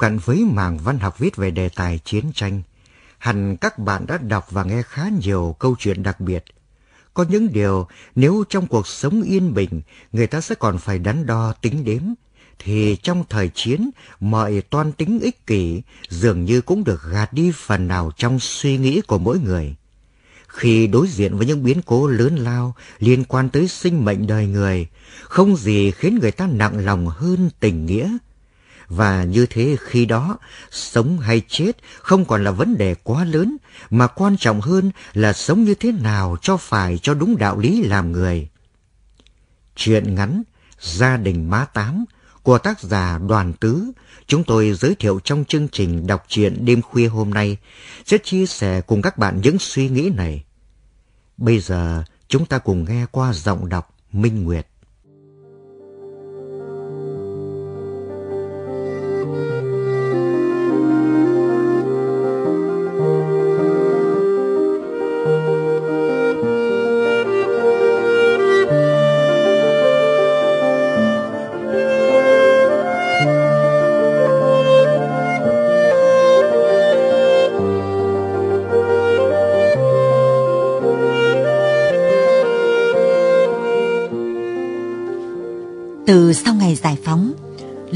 Cận với mảng văn học viết về đề tài chiến tranh, hẳn các bạn đã đọc và nghe khá nhiều câu chuyện đặc biệt. Có những điều nếu trong cuộc sống yên bình người ta sẽ còn phải đắn đo tính đếm, thì trong thời chiến mọi toan tính ích kỷ dường như cũng được gạt đi phần nào trong suy nghĩ của mỗi người. Khi đối diện với những biến cố lớn lao liên quan tới sinh mệnh đời người, không gì khiến người ta nặng lòng hơn tình nghĩa. Và như thế khi đó, sống hay chết không còn là vấn đề quá lớn, mà quan trọng hơn là sống như thế nào cho phải cho đúng đạo lý làm người. Chuyện ngắn Gia đình má tám của tác giả Đoàn Tứ chúng tôi giới thiệu trong chương trình đọc truyện đêm khuya hôm nay sẽ chia sẻ cùng các bạn những suy nghĩ này. Bây giờ chúng ta cùng nghe qua giọng đọc Minh Nguyệt.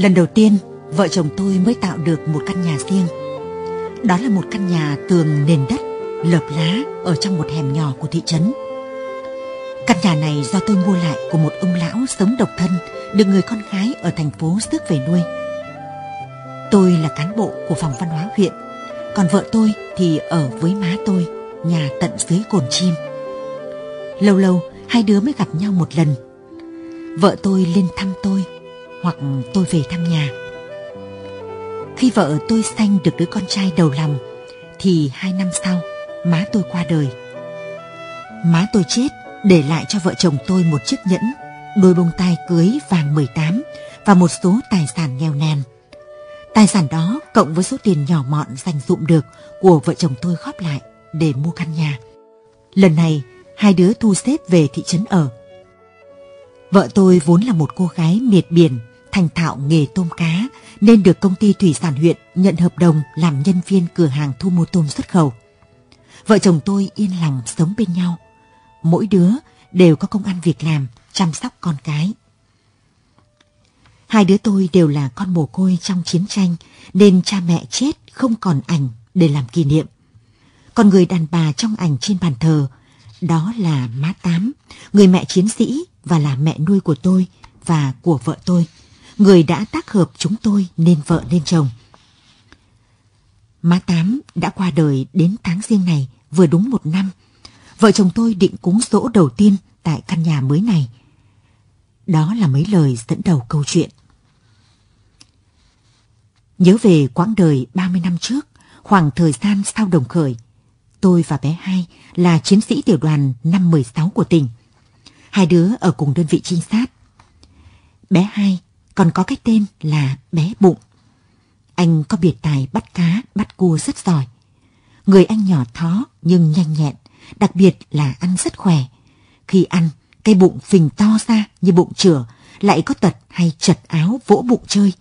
Lần đầu tiên vợ chồng tôi mới tạo được một căn nhà riêng. Đó là một căn nhà tường nền đất, lợp lá ở trong một hẻm nhỏ của thị trấn. Căn nhà này do tôi mua lại của một ông lão sống độc thân, được người con gái ở thành phố rước về nuôi. Tôi là cán bộ của phòng văn hóa huyện, còn vợ tôi thì ở với má tôi, nhà tận dưới cồn chim. Lâu lâu hai đứa mới gặp nhau một lần vợ tôi lên thăm tôi hoặc tôi về thăm nhà. Khi vợ tôi sanh được đứa con trai đầu lòng thì hai năm sau má tôi qua đời. Má tôi chết để lại cho vợ chồng tôi một chiếc nhẫn, đôi bông tai cưới vàng 18 và một số tài sản nghèo nàn. Tài sản đó cộng với số tiền nhỏ mọn dành dụm được của vợ chồng tôi góp lại để mua căn nhà. Lần này, hai đứa thu xếp về thị trấn ở. Vợ tôi vốn là một cô gái miệt biển, thành thạo nghề tôm cá, nên được công ty thủy sản huyện nhận hợp đồng làm nhân viên cửa hàng thu mua tôm xuất khẩu. Vợ chồng tôi yên lòng sống bên nhau. Mỗi đứa đều có công ăn việc làm, chăm sóc con cái. Hai đứa tôi đều là con mồ côi trong chiến tranh, nên cha mẹ chết không còn ảnh để làm kỷ niệm. Còn người đàn bà trong ảnh trên bàn thờ, đó là má Tám, người mẹ chiến sĩ và là mẹ nuôi của tôi và của vợ tôi, người đã tác hợp chúng tôi nên vợ nên chồng. Má Tám đã qua đời đến tháng riêng này vừa đúng một năm. Vợ chồng tôi định cúng dỗ đầu tiên tại căn nhà mới này. Đó là mấy lời dẫn đầu câu chuyện. Nhớ về quãng đời 30 năm trước, khoảng thời gian sau đồng khởi, tôi và bé hai là chiến sĩ tiểu đoàn năm 16 của tỉnh. Hai đứa ở cùng đơn vị trinh sát. Bé hai còn có cái tên là bé bụng. Anh có biệt tài bắt cá, bắt cua rất giỏi. Người anh nhỏ thó nhưng nhanh nhẹn, đặc biệt là ăn rất khỏe. Khi ăn, cái bụng phình to ra như bụng chửa, lại có tật hay chật áo vỗ bụng chơi.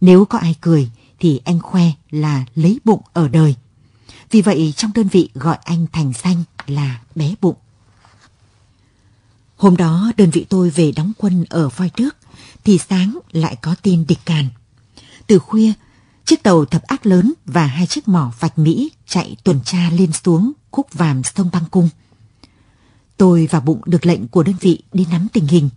Nếu có ai cười thì anh khoe là lấy bụng ở đời. Vì vậy trong đơn vị gọi anh thành danh là bé bụng. Hôm đó đơn vị tôi về đóng quân ở Voi Trước, thì sáng lại có tin địch càn. Từ khuya, Chiếc tàu thập ác lớn và hai chiếc mỏ vạch Mỹ chạy tuần tra lên xuống khúc vàm sông băng cung. Tôi và Bụng được lệnh của đơn vị đi nắm tình hình.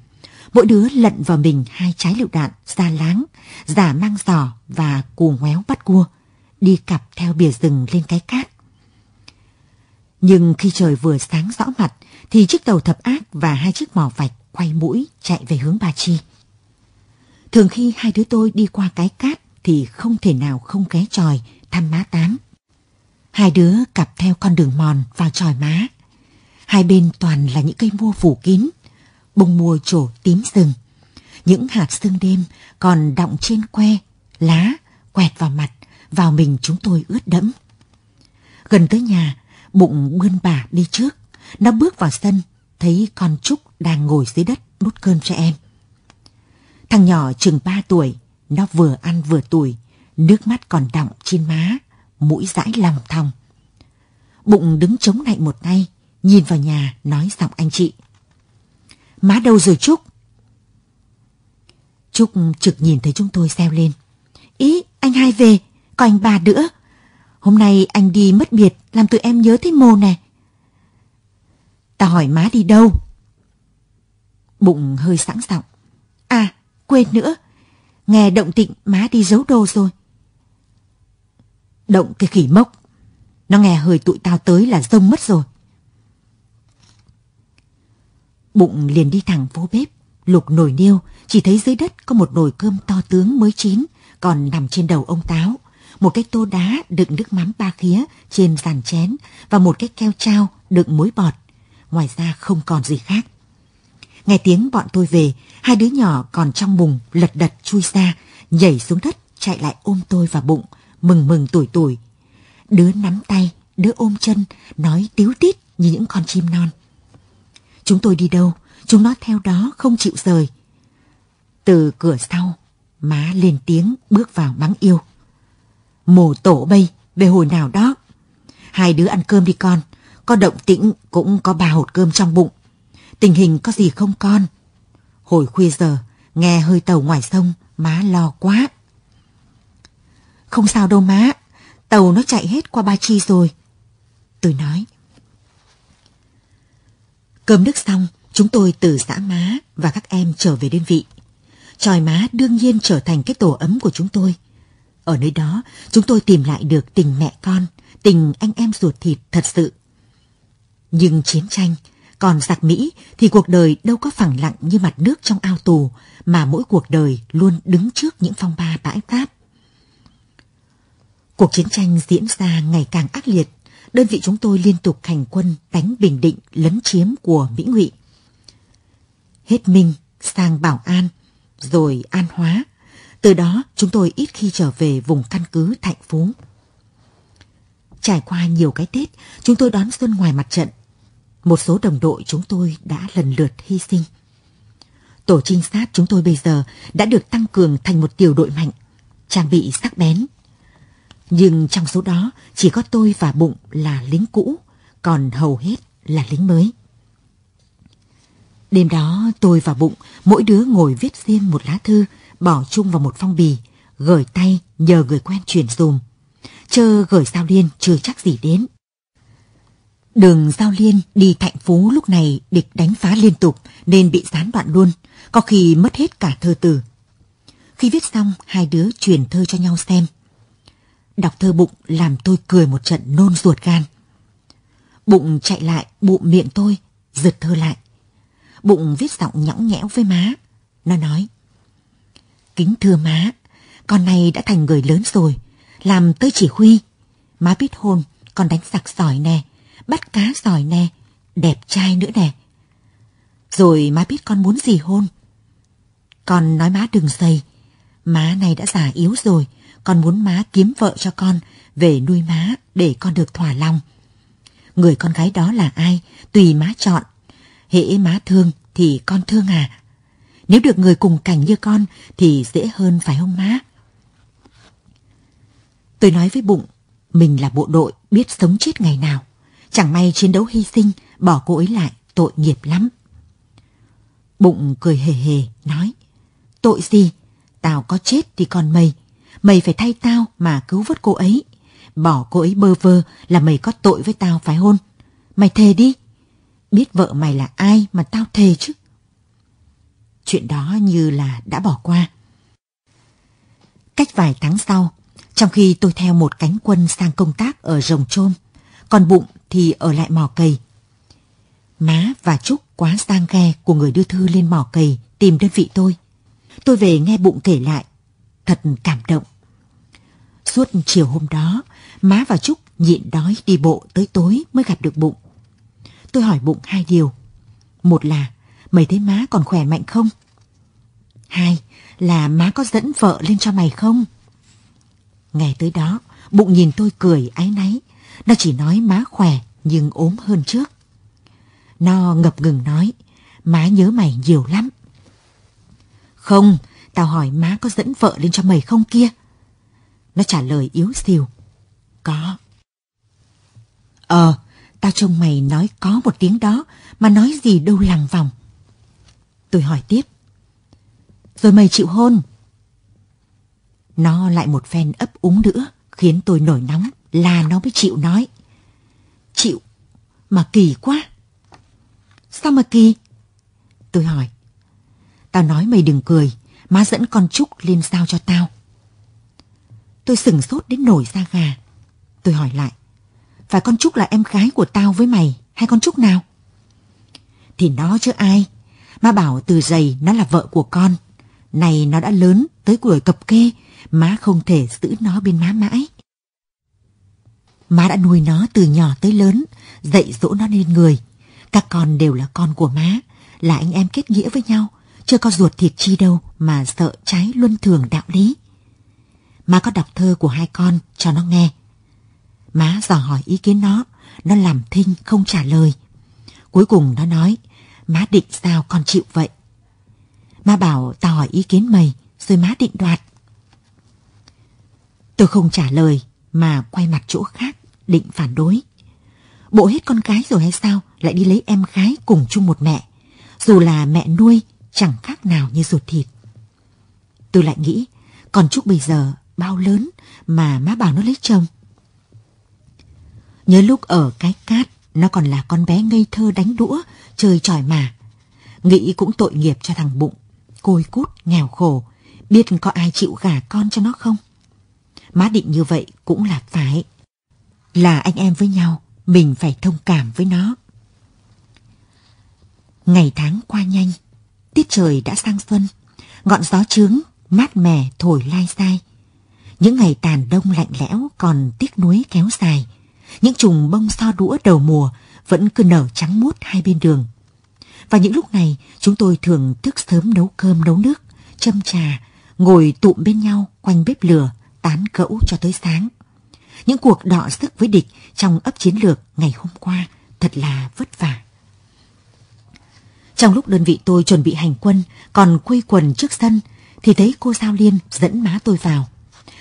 Mỗi đứa lận vào mình hai trái lựu đạn ra láng, giả mang giỏ và cù ngoéo bắt cua, đi cặp theo bìa rừng lên cái cát. Nhưng khi trời vừa sáng rõ mặt thì chiếc tàu thập ác và hai chiếc mỏ vạch quay mũi chạy về hướng Ba Chi. Thường khi hai đứa tôi đi qua cái cát thì không thể nào không ghé tròi thăm má tám. Hai đứa cặp theo con đường mòn vào tròi má. Hai bên toàn là những cây mua phủ kín, bông mùa trổ tím rừng. Những hạt sương đêm còn đọng trên que, lá, quẹt vào mặt, vào mình chúng tôi ướt đẫm. Gần tới nhà, bụng bươn bà đi trước. Nó bước vào sân, thấy con Trúc đang ngồi dưới đất đút cơm cho em. Thằng nhỏ chừng 3 tuổi, nó vừa ăn vừa tuổi, nước mắt còn đọng trên má, mũi dãi lòng thòng. Bụng đứng chống lại một tay, nhìn vào nhà nói giọng anh chị. Má đâu rồi Trúc? Trúc trực nhìn thấy chúng tôi xeo lên. Ý, anh hai về, có anh bà nữa. Hôm nay anh đi mất biệt, làm tụi em nhớ thấy mồ nè. Ta hỏi má đi đâu? Bụng hơi sẵn giọng. À, quên nữa. Nghe động tịnh má đi giấu đồ rồi. Động cái khỉ mốc. Nó nghe hơi tụi tao tới là rông mất rồi. Bụng liền đi thẳng vô bếp, lục nồi niêu, chỉ thấy dưới đất có một nồi cơm to tướng mới chín, còn nằm trên đầu ông Táo. Một cái tô đá đựng nước mắm ba khía trên dàn chén và một cái keo trao đựng muối bọt. Ngoài ra không còn gì khác. Nghe tiếng bọn tôi về, hai đứa nhỏ còn trong bùng lật đật chui ra, nhảy xuống đất, chạy lại ôm tôi vào bụng, mừng mừng tuổi tuổi. Đứa nắm tay, đứa ôm chân, nói tiếu tít như những con chim non. Chúng tôi đi đâu, chúng nó theo đó không chịu rời. Từ cửa sau, má lên tiếng bước vào mắng yêu. Mồ tổ bây, về hồi nào đó. Hai đứa ăn cơm đi con, có động tĩnh cũng có ba hột cơm trong bụng. Tình hình có gì không con? Hồi khuya giờ, nghe hơi tàu ngoài sông, má lo quá. Không sao đâu má, tàu nó chạy hết qua Ba Chi rồi. Tôi nói. Cơm nước xong, chúng tôi từ xã má và các em trở về đơn vị. Tròi má đương nhiên trở thành cái tổ ấm của chúng tôi. Ở nơi đó, chúng tôi tìm lại được tình mẹ con, tình anh em ruột thịt thật sự. Nhưng chiến tranh, còn giặc Mỹ thì cuộc đời đâu có phẳng lặng như mặt nước trong ao tù, mà mỗi cuộc đời luôn đứng trước những phong ba bãi táp. Cuộc chiến tranh diễn ra ngày càng ác liệt, đơn vị chúng tôi liên tục hành quân đánh Bình Định lấn chiếm của Mỹ Ngụy. Hết Minh sang Bảo An, rồi An Hóa. Từ đó chúng tôi ít khi trở về vùng căn cứ Thạnh Phú. Trải qua nhiều cái Tết, chúng tôi đón xuân ngoài mặt trận. Một số đồng đội chúng tôi đã lần lượt hy sinh. Tổ trinh sát chúng tôi bây giờ đã được tăng cường thành một tiểu đội mạnh, trang bị sắc bén, nhưng trong số đó chỉ có tôi và Bụng là lính cũ, còn hầu hết là lính mới. Đêm đó tôi và Bụng mỗi đứa ngồi viết riêng một lá thư, bỏ chung vào một phong bì, gửi tay nhờ người quen chuyển dùm. Chơ gửi sao Liên chưa chắc gì đến. Đường Giao Liên đi Thạnh Phú lúc này địch đánh phá liên tục nên bị gián đoạn luôn, có khi mất hết cả thơ từ. Khi viết xong, hai đứa truyền thơ cho nhau xem. Đọc thơ bụng làm tôi cười một trận nôn ruột gan. Bụng chạy lại bụng miệng tôi, giật thơ lại. Bụng viết giọng nhõng nhẽo với má. Nó nói. Kính thưa má, con này đã thành người lớn rồi, làm tới chỉ huy. Má biết hôn, con đánh giặc sỏi nè, bắt cá giỏi nè, đẹp trai nữa nè. Rồi má biết con muốn gì hôn. Con nói má đừng dày, má này đã già yếu rồi, con muốn má kiếm vợ cho con, về nuôi má để con được thỏa lòng. Người con gái đó là ai, tùy má chọn. Hễ má thương thì con thương à. Nếu được người cùng cảnh như con thì dễ hơn phải không má? Tôi nói với bụng, mình là bộ đội biết sống chết ngày nào. Chẳng may chiến đấu hy sinh, bỏ cô ấy lại, tội nghiệp lắm. Bụng cười hề hề, nói, tội gì, tao có chết thì còn mày. Mày phải thay tao mà cứu vớt cô ấy. Bỏ cô ấy bơ vơ là mày có tội với tao phải hôn. Mày thề đi. Biết vợ mày là ai mà tao thề chứ. Chuyện đó như là đã bỏ qua. Cách vài tháng sau, trong khi tôi theo một cánh quân sang công tác ở Rồng Trôm, còn bụng thì ở lại mỏ cầy. Má và Trúc quá sang ghe của người đưa thư lên mỏ cầy tìm đơn vị tôi. Tôi về nghe bụng kể lại, thật cảm động. Suốt chiều hôm đó, má và Trúc nhịn đói đi bộ tới tối mới gặp được bụng. Tôi hỏi bụng hai điều. Một là, mày thấy má còn khỏe mạnh không? Hai là má có dẫn vợ lên cho mày không? Nghe tới đó, bụng nhìn tôi cười ái náy. Nó chỉ nói má khỏe nhưng ốm hơn trước. Nó ngập ngừng nói, má nhớ mày nhiều lắm. Không, tao hỏi má có dẫn vợ lên cho mày không kia? Nó trả lời yếu xìu. Có. Ờ, tao trông mày nói có một tiếng đó mà nói gì đâu lằng vòng. Tôi hỏi tiếp. Rồi mày chịu hôn. Nó lại một phen ấp úng nữa khiến tôi nổi nóng là nó mới chịu nói. Chịu, mà kỳ quá. Sao mà kỳ? Tôi hỏi. Tao nói mày đừng cười, má dẫn con Trúc lên sao cho tao. Tôi sừng sốt đến nổi da gà. Tôi hỏi lại. Phải con Trúc là em gái của tao với mày hay con Trúc nào? Thì nó chứ ai. Má bảo từ giày nó là vợ của con. Này nó đã lớn tới tuổi cập kê, má không thể giữ nó bên má mãi. Má đã nuôi nó từ nhỏ tới lớn, dạy dỗ nó nên người. Các con đều là con của má, là anh em kết nghĩa với nhau, chưa có ruột thịt chi đâu mà sợ trái luân thường đạo lý. Má có đọc thơ của hai con cho nó nghe. Má dò hỏi ý kiến nó, nó làm thinh không trả lời. Cuối cùng nó nói, má định sao con chịu vậy. Má bảo tao hỏi ý kiến mày, rồi má định đoạt. Tôi không trả lời, mà quay mặt chỗ khác, định phản đối. Bộ hết con gái rồi hay sao, lại đi lấy em gái cùng chung một mẹ. Dù là mẹ nuôi, chẳng khác nào như ruột thịt. Tôi lại nghĩ, còn Trúc bây giờ bao lớn mà má bảo nó lấy chồng. Nhớ lúc ở cái cát, nó còn là con bé ngây thơ đánh đũa, chơi tròi mà. Nghĩ cũng tội nghiệp cho thằng bụng, côi cút, nghèo khổ, biết có ai chịu gả con cho nó không? Má định như vậy cũng là phải. Là anh em với nhau, mình phải thông cảm với nó. Ngày tháng qua nhanh, tiết trời đã sang xuân, ngọn gió trướng, mát mẻ thổi lai sai. Những ngày tàn đông lạnh lẽo còn tiếc nuối kéo dài. Những trùng bông so đũa đầu mùa vẫn cứ nở trắng muốt hai bên đường. Và những lúc này chúng tôi thường thức sớm nấu cơm nấu nước, châm trà, ngồi tụm bên nhau quanh bếp lửa, tán cẫu cho tới sáng. Những cuộc đọ sức với địch trong ấp chiến lược ngày hôm qua thật là vất vả. Trong lúc đơn vị tôi chuẩn bị hành quân, còn quây quần trước sân, thì thấy cô Giao Liên dẫn má tôi vào.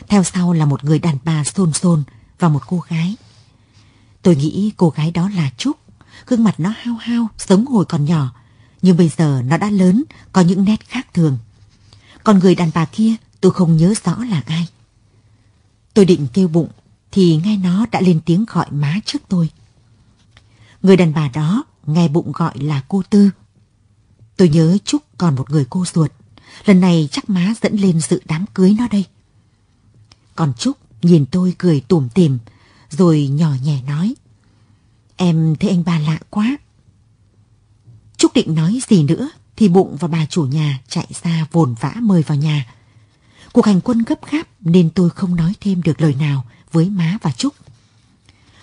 Theo sau là một người đàn bà xôn xôn và một cô gái. Tôi nghĩ cô gái đó là Trúc. Gương mặt nó hao hao, giống hồi còn nhỏ. Nhưng bây giờ nó đã lớn, có những nét khác thường. Còn người đàn bà kia tôi không nhớ rõ là ai. Tôi định kêu bụng, thì nghe nó đã lên tiếng gọi má trước tôi. Người đàn bà đó nghe bụng gọi là cô Tư. Tôi nhớ Trúc còn một người cô ruột. Lần này chắc má dẫn lên sự đám cưới nó đây. Còn Trúc nhìn tôi cười tủm tỉm, rồi nhỏ nhẹ nói. Em thấy anh bà lạ quá. Trúc định nói gì nữa thì bụng và bà chủ nhà chạy ra vồn vã mời vào nhà. Cuộc hành quân gấp gáp nên tôi không nói thêm được lời nào với má và Trúc.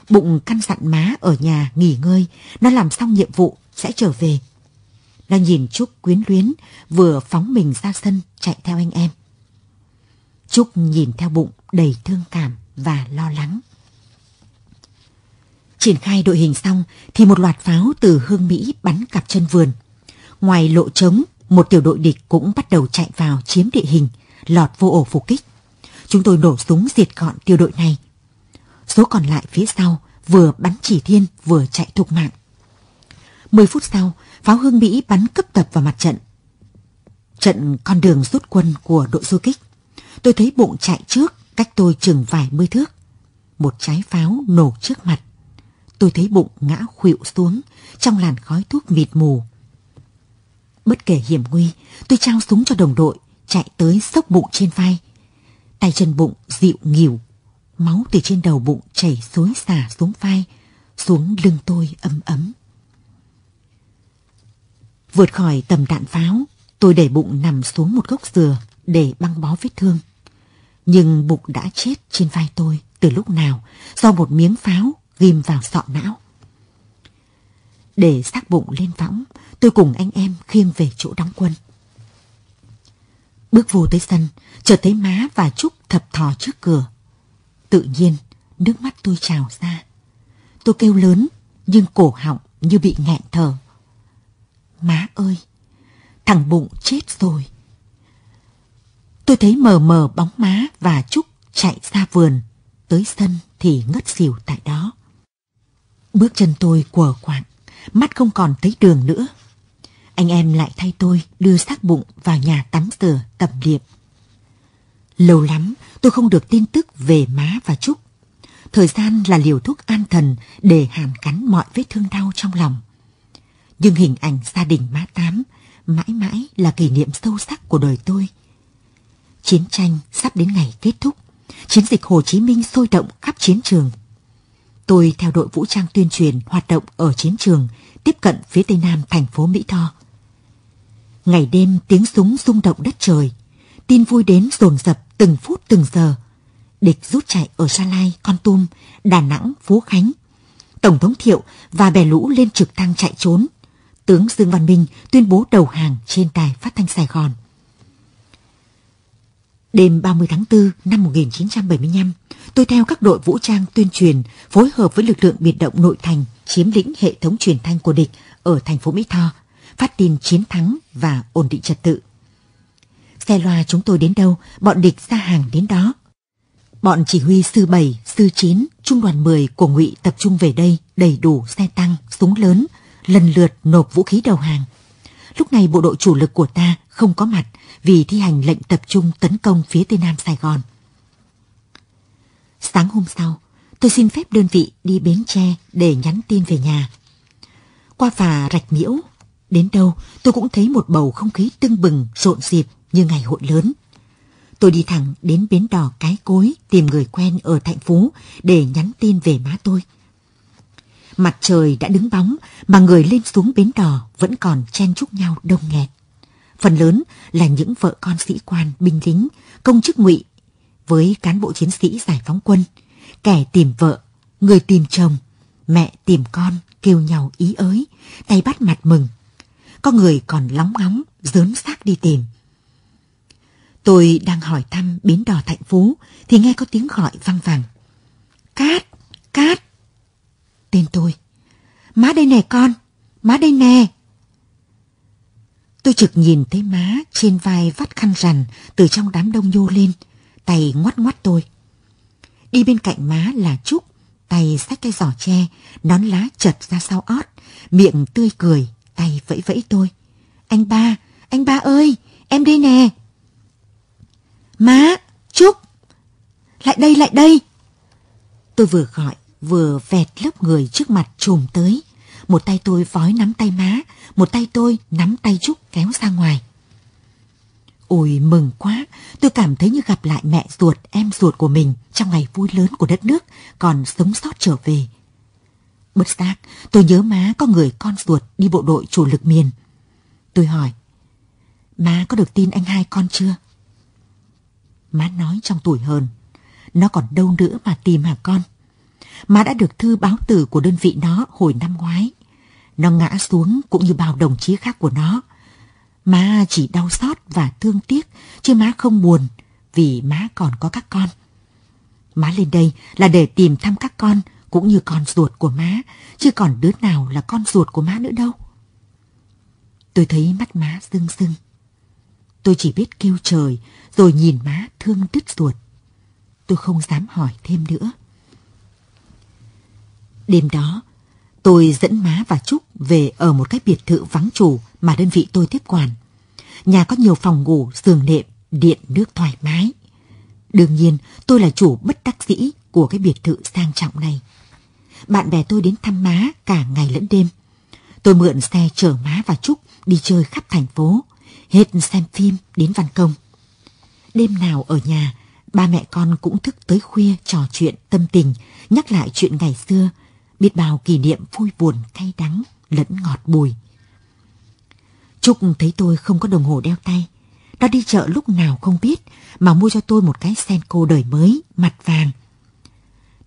Bụng căn dặn má ở nhà nghỉ ngơi, nó làm xong nhiệm vụ sẽ trở về. Nó nhìn Trúc quyến luyến, vừa phóng mình ra sân chạy theo anh em. Trúc nhìn theo bụng đầy thương cảm và lo lắng. Triển khai đội hình xong thì một loạt pháo từ hương Mỹ bắn cặp chân vườn. Ngoài lộ trống, một tiểu đội địch cũng bắt đầu chạy vào chiếm địa hình, lọt vô ổ phục kích. Chúng tôi nổ súng diệt gọn tiểu đội này. Số còn lại phía sau vừa bắn chỉ thiên vừa chạy thục mạng. Mười phút sau, pháo hương Mỹ bắn cấp tập vào mặt trận. Trận con đường rút quân của đội du kích. Tôi thấy bụng chạy trước, cách tôi chừng vài mươi thước. Một trái pháo nổ trước mặt. Tôi thấy bụng ngã khuỵu xuống trong làn khói thuốc mịt mù. Bất kể hiểm nguy, tôi trao súng cho đồng đội, chạy tới sốc bụng trên vai. Tay chân bụng dịu nghỉu, máu từ trên đầu bụng chảy xối xả xuống vai, xuống lưng tôi ấm ấm. Vượt khỏi tầm đạn pháo, tôi để bụng nằm xuống một gốc dừa để băng bó vết thương. Nhưng bụng đã chết trên vai tôi từ lúc nào do một miếng pháo ghim vào sọ não. Để xác bụng lên võng, tôi cùng anh em khiêng về chỗ đóng quân. Bước vô tới sân, chợt thấy má và Trúc thập thò trước cửa. Tự nhiên, nước mắt tôi trào ra. Tôi kêu lớn, nhưng cổ họng như bị nghẹn thở. Má ơi, thằng bụng chết rồi. Tôi thấy mờ mờ bóng má và Trúc chạy ra vườn, tới sân thì ngất xỉu tại đó. Bước chân tôi quờ quạng, mắt không còn thấy đường nữa. Anh em lại thay tôi đưa xác bụng vào nhà tắm rửa tập liệm. Lâu lắm tôi không được tin tức về má và Trúc. Thời gian là liều thuốc an thần để hàn cắn mọi vết thương đau trong lòng. Nhưng hình ảnh gia đình má Tám mãi mãi là kỷ niệm sâu sắc của đời tôi. Chiến tranh sắp đến ngày kết thúc. Chiến dịch Hồ Chí Minh sôi động khắp chiến trường. Tôi theo đội vũ trang tuyên truyền hoạt động ở chiến trường, tiếp cận phía tây nam thành phố Mỹ Tho. Ngày đêm tiếng súng rung động đất trời, tin vui đến dồn dập từng phút từng giờ. Địch rút chạy ở Sa Lai, Con Tum, Đà Nẵng, Phú Khánh. Tổng thống Thiệu và bè lũ lên trực thăng chạy trốn. Tướng Dương Văn Minh tuyên bố đầu hàng trên đài phát thanh Sài Gòn. Đêm 30 tháng 4 năm 1975, tôi theo các đội vũ trang tuyên truyền phối hợp với lực lượng biệt động nội thành chiếm lĩnh hệ thống truyền thanh của địch ở thành phố Mỹ Tho, phát tin chiến thắng và ổn định trật tự. Xe loa chúng tôi đến đâu, bọn địch ra hàng đến đó. Bọn chỉ huy sư 7, sư 9, trung đoàn 10 của ngụy tập trung về đây đầy đủ xe tăng, súng lớn, lần lượt nộp vũ khí đầu hàng. Lúc này bộ đội chủ lực của ta không có mặt vì thi hành lệnh tập trung tấn công phía tây nam Sài Gòn. Sáng hôm sau, tôi xin phép đơn vị đi Bến Tre để nhắn tin về nhà. Qua phà Rạch Miễu, đến đâu tôi cũng thấy một bầu không khí tưng bừng, rộn rịp như ngày hội lớn. Tôi đi thẳng đến bến đò Cái Cối tìm người quen ở Thạnh Phú để nhắn tin về má tôi. Mặt trời đã đứng bóng mà người lên xuống bến đò vẫn còn chen chúc nhau đông nghẹt. Phần lớn là những vợ con sĩ quan, binh lính, công chức ngụy với cán bộ chiến sĩ giải phóng quân, kẻ tìm vợ, người tìm chồng, mẹ tìm con kêu nhau ý ới, tay bắt mặt mừng. Có người còn lóng ngóng, dớn xác đi tìm. Tôi đang hỏi thăm bến đò Thạnh Phú thì nghe có tiếng gọi vang vẳng. Cát, Cát. Tên tôi. Má đây nè con, má đây nè. Tôi trực nhìn thấy má trên vai vắt khăn rằn từ trong đám đông nhô lên, tay ngoắt ngoắt tôi. Đi bên cạnh má là Trúc, tay xách cái giỏ tre, nón lá chật ra sau ót, miệng tươi cười, tay vẫy vẫy tôi. Anh ba, anh ba ơi, em đây nè. Má, Trúc, lại đây, lại đây. Tôi vừa gọi, vừa vẹt lớp người trước mặt trùm tới. Một tay tôi vói nắm tay má, một tay tôi nắm tay Trúc kéo ra ngoài. Ôi mừng quá, tôi cảm thấy như gặp lại mẹ ruột, em ruột của mình trong ngày vui lớn của đất nước, còn sống sót trở về. Bất giác, tôi nhớ má có người con ruột đi bộ đội chủ lực miền. Tôi hỏi, má có được tin anh hai con chưa? Má nói trong tuổi hờn, nó còn đâu nữa mà tìm hả con? Má đã được thư báo tử của đơn vị nó hồi năm ngoái. Nó ngã xuống cũng như bao đồng chí khác của nó. Má chỉ đau xót và thương tiếc, chứ má không buồn vì má còn có các con. Má lên đây là để tìm thăm các con cũng như con ruột của má, chứ còn đứa nào là con ruột của má nữa đâu. Tôi thấy mắt má rưng rưng. Tôi chỉ biết kêu trời rồi nhìn má thương đứt ruột. Tôi không dám hỏi thêm nữa. Đêm đó, tôi dẫn má và Trúc về ở một cái biệt thự vắng chủ mà đơn vị tôi tiếp quản. Nhà có nhiều phòng ngủ, giường nệm, điện nước thoải mái. Đương nhiên, tôi là chủ bất đắc dĩ của cái biệt thự sang trọng này. Bạn bè tôi đến thăm má cả ngày lẫn đêm. Tôi mượn xe chở má và Trúc đi chơi khắp thành phố, hết xem phim đến văn công. Đêm nào ở nhà, ba mẹ con cũng thức tới khuya trò chuyện tâm tình, nhắc lại chuyện ngày xưa, biết bao kỷ niệm vui buồn cay đắng lẫn ngọt bùi. Trúc thấy tôi không có đồng hồ đeo tay. Nó đi chợ lúc nào không biết mà mua cho tôi một cái sen cô đời mới, mặt vàng.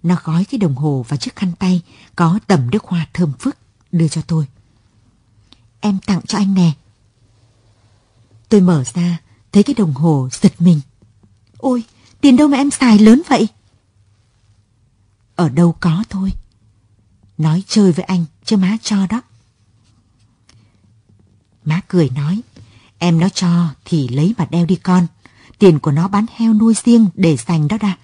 Nó gói cái đồng hồ và chiếc khăn tay có tẩm nước hoa thơm phức đưa cho tôi. Em tặng cho anh nè. Tôi mở ra, thấy cái đồng hồ giật mình. Ôi, tiền đâu mà em xài lớn vậy? Ở đâu có thôi. Nói chơi với anh, chứ má cho đó. Má cười nói, em nó cho thì lấy mà đeo đi con. Tiền của nó bán heo nuôi riêng để dành đó đa.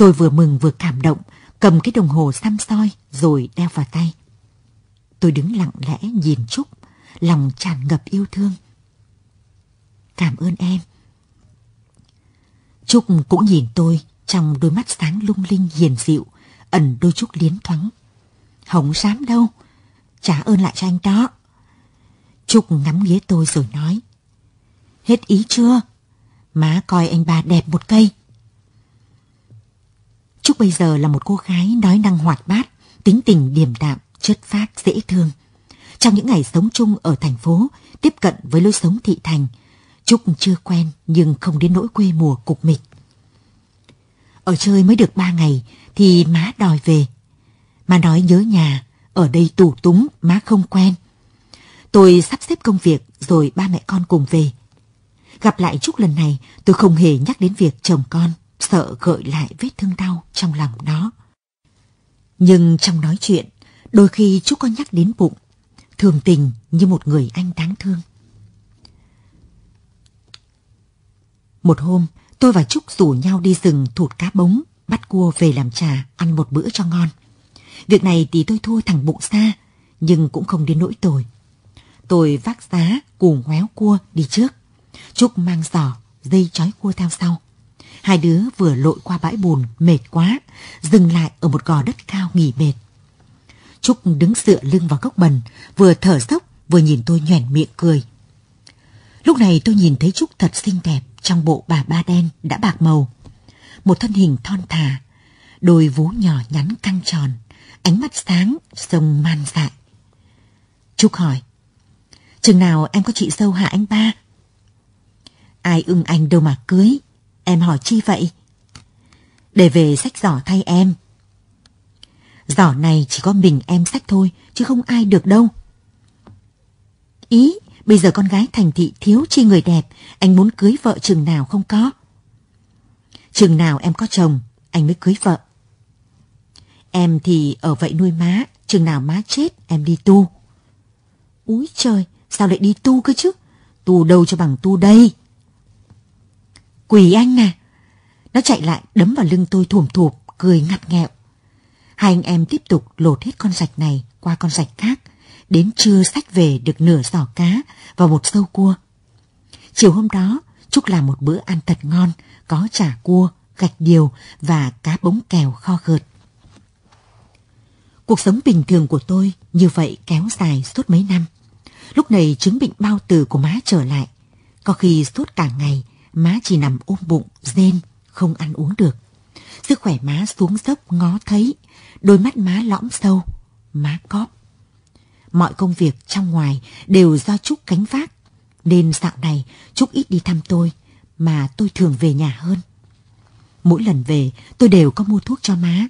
Tôi vừa mừng vừa cảm động, cầm cái đồng hồ xăm soi rồi đeo vào tay. Tôi đứng lặng lẽ nhìn Trúc, lòng tràn ngập yêu thương. Cảm ơn em. Trúc cũng nhìn tôi trong đôi mắt sáng lung linh hiền dịu, ẩn đôi chút liến thoáng. Không dám đâu, trả ơn lại cho anh đó. Trúc ngắm nghía tôi rồi nói. Hết ý chưa? Má coi anh bà đẹp một cây. Trúc bây giờ là một cô gái nói năng hoạt bát, tính tình điềm đạm, chất phác, dễ thương. Trong những ngày sống chung ở thành phố, tiếp cận với lối sống thị thành, Trúc chưa quen nhưng không đến nỗi quê mùa cục mịch. Ở chơi mới được ba ngày thì má đòi về. Má nói nhớ nhà, ở đây tủ túng, má không quen. Tôi sắp xếp công việc rồi ba mẹ con cùng về. Gặp lại Trúc lần này tôi không hề nhắc đến việc chồng con, sợ gợi lại vết thương đau trong lòng nó. Nhưng trong nói chuyện, đôi khi Trúc có nhắc đến bụng, thường tình như một người anh đáng thương. Một hôm, tôi và Trúc rủ nhau đi rừng thụt cá bống, bắt cua về làm trà, ăn một bữa cho ngon. Việc này thì tôi thua thằng bụng xa, nhưng cũng không đến nỗi tồi. Tôi vác giá, củ ngoéo cua đi trước. Trúc mang giỏ, dây chói cua theo sau. Hai đứa vừa lội qua bãi bùn, mệt quá, dừng lại ở một gò đất cao nghỉ mệt. Trúc đứng dựa lưng vào gốc bần, vừa thở dốc, vừa nhìn tôi nhoẻn miệng cười. Lúc này tôi nhìn thấy Trúc thật xinh đẹp trong bộ bà ba đen đã bạc màu. Một thân hình thon thả, đôi vú nhỏ nhắn căng tròn, ánh mắt sáng, sông man dại. Trúc hỏi, chừng nào em có chị dâu hả anh ba? Ai ưng anh đâu mà cưới, em hỏi chi vậy? Để về sách giỏ thay em. Giỏ này chỉ có mình em sách thôi, chứ không ai được đâu. Ý, bây giờ con gái thành thị thiếu chi người đẹp, anh muốn cưới vợ chừng nào không có. Chừng nào em có chồng, anh mới cưới vợ. Em thì ở vậy nuôi má, chừng nào má chết em đi tu. Úi trời, sao lại đi tu cơ chứ? Tu đâu cho bằng tu đây? Quỳ anh nè. Nó chạy lại đấm vào lưng tôi thủm thụp, cười ngặt nghẹo. Hai anh em tiếp tục lột hết con rạch này qua con rạch khác, đến trưa sách về được nửa giỏ cá và một sâu cua. Chiều hôm đó, Trúc làm một bữa ăn thật ngon, có chả cua, gạch điều và cá bống kèo kho gợt. Cuộc sống bình thường của tôi như vậy kéo dài suốt mấy năm. Lúc này chứng bệnh bao tử của má trở lại. Có khi suốt cả ngày, má chỉ nằm ôm bụng, rên, không ăn uống được. Sức khỏe má xuống dốc ngó thấy, đôi mắt má lõm sâu, má cóp. Mọi công việc trong ngoài đều do Trúc cánh vác, nên dạo này Trúc ít đi thăm tôi, mà tôi thường về nhà hơn. Mỗi lần về, tôi đều có mua thuốc cho má.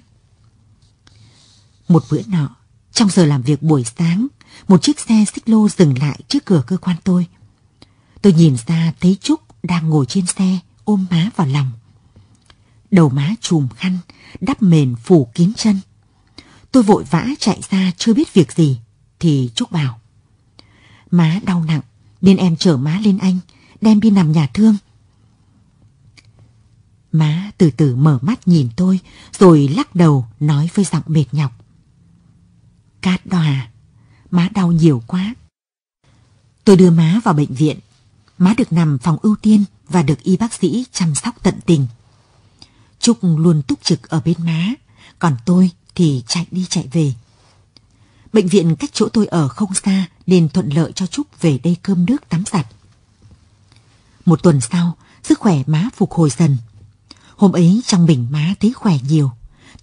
Một bữa nọ, trong giờ làm việc buổi sáng, một chiếc xe xích lô dừng lại trước cửa cơ quan tôi. Tôi nhìn ra thấy Trúc đang ngồi trên xe, ôm má vào lòng. Đầu má chùm khăn, đắp mền phủ kín chân. Tôi vội vã chạy ra chưa biết việc gì, thì Trúc bảo. Má đau nặng, nên em chở má lên anh, đem đi nằm nhà thương. Má từ từ mở mắt nhìn tôi, rồi lắc đầu nói với giọng mệt nhọc. Cát đòa, má đau nhiều quá. Tôi đưa má vào bệnh viện. Má được nằm phòng ưu tiên và được y bác sĩ chăm sóc tận tình. Trúc luôn túc trực ở bên má, còn tôi thì chạy đi chạy về. Bệnh viện cách chỗ tôi ở không xa nên thuận lợi cho Trúc về đây cơm nước tắm giặt. Một tuần sau, sức khỏe má phục hồi dần. Hôm ấy trong bình má thấy khỏe nhiều.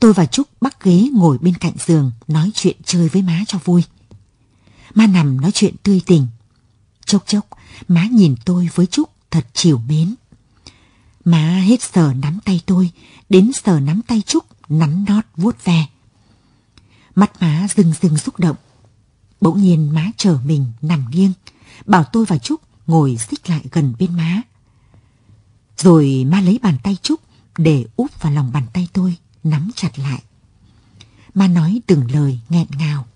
Tôi và Trúc bắt ghế ngồi bên cạnh giường nói chuyện chơi với má cho vui. Má nằm nói chuyện tươi tình. Chốc chốc, má nhìn tôi với Trúc thật chiều mến. Má hết sờ nắm tay tôi, đến sờ nắm tay Trúc, nắn nót vuốt ve. Mắt má rưng rưng xúc động. Bỗng nhiên má trở mình nằm nghiêng, bảo tôi và Trúc ngồi xích lại gần bên má. Rồi má lấy bàn tay Trúc để úp vào lòng bàn tay tôi, nắm chặt lại. Má nói từng lời nghẹn ngào.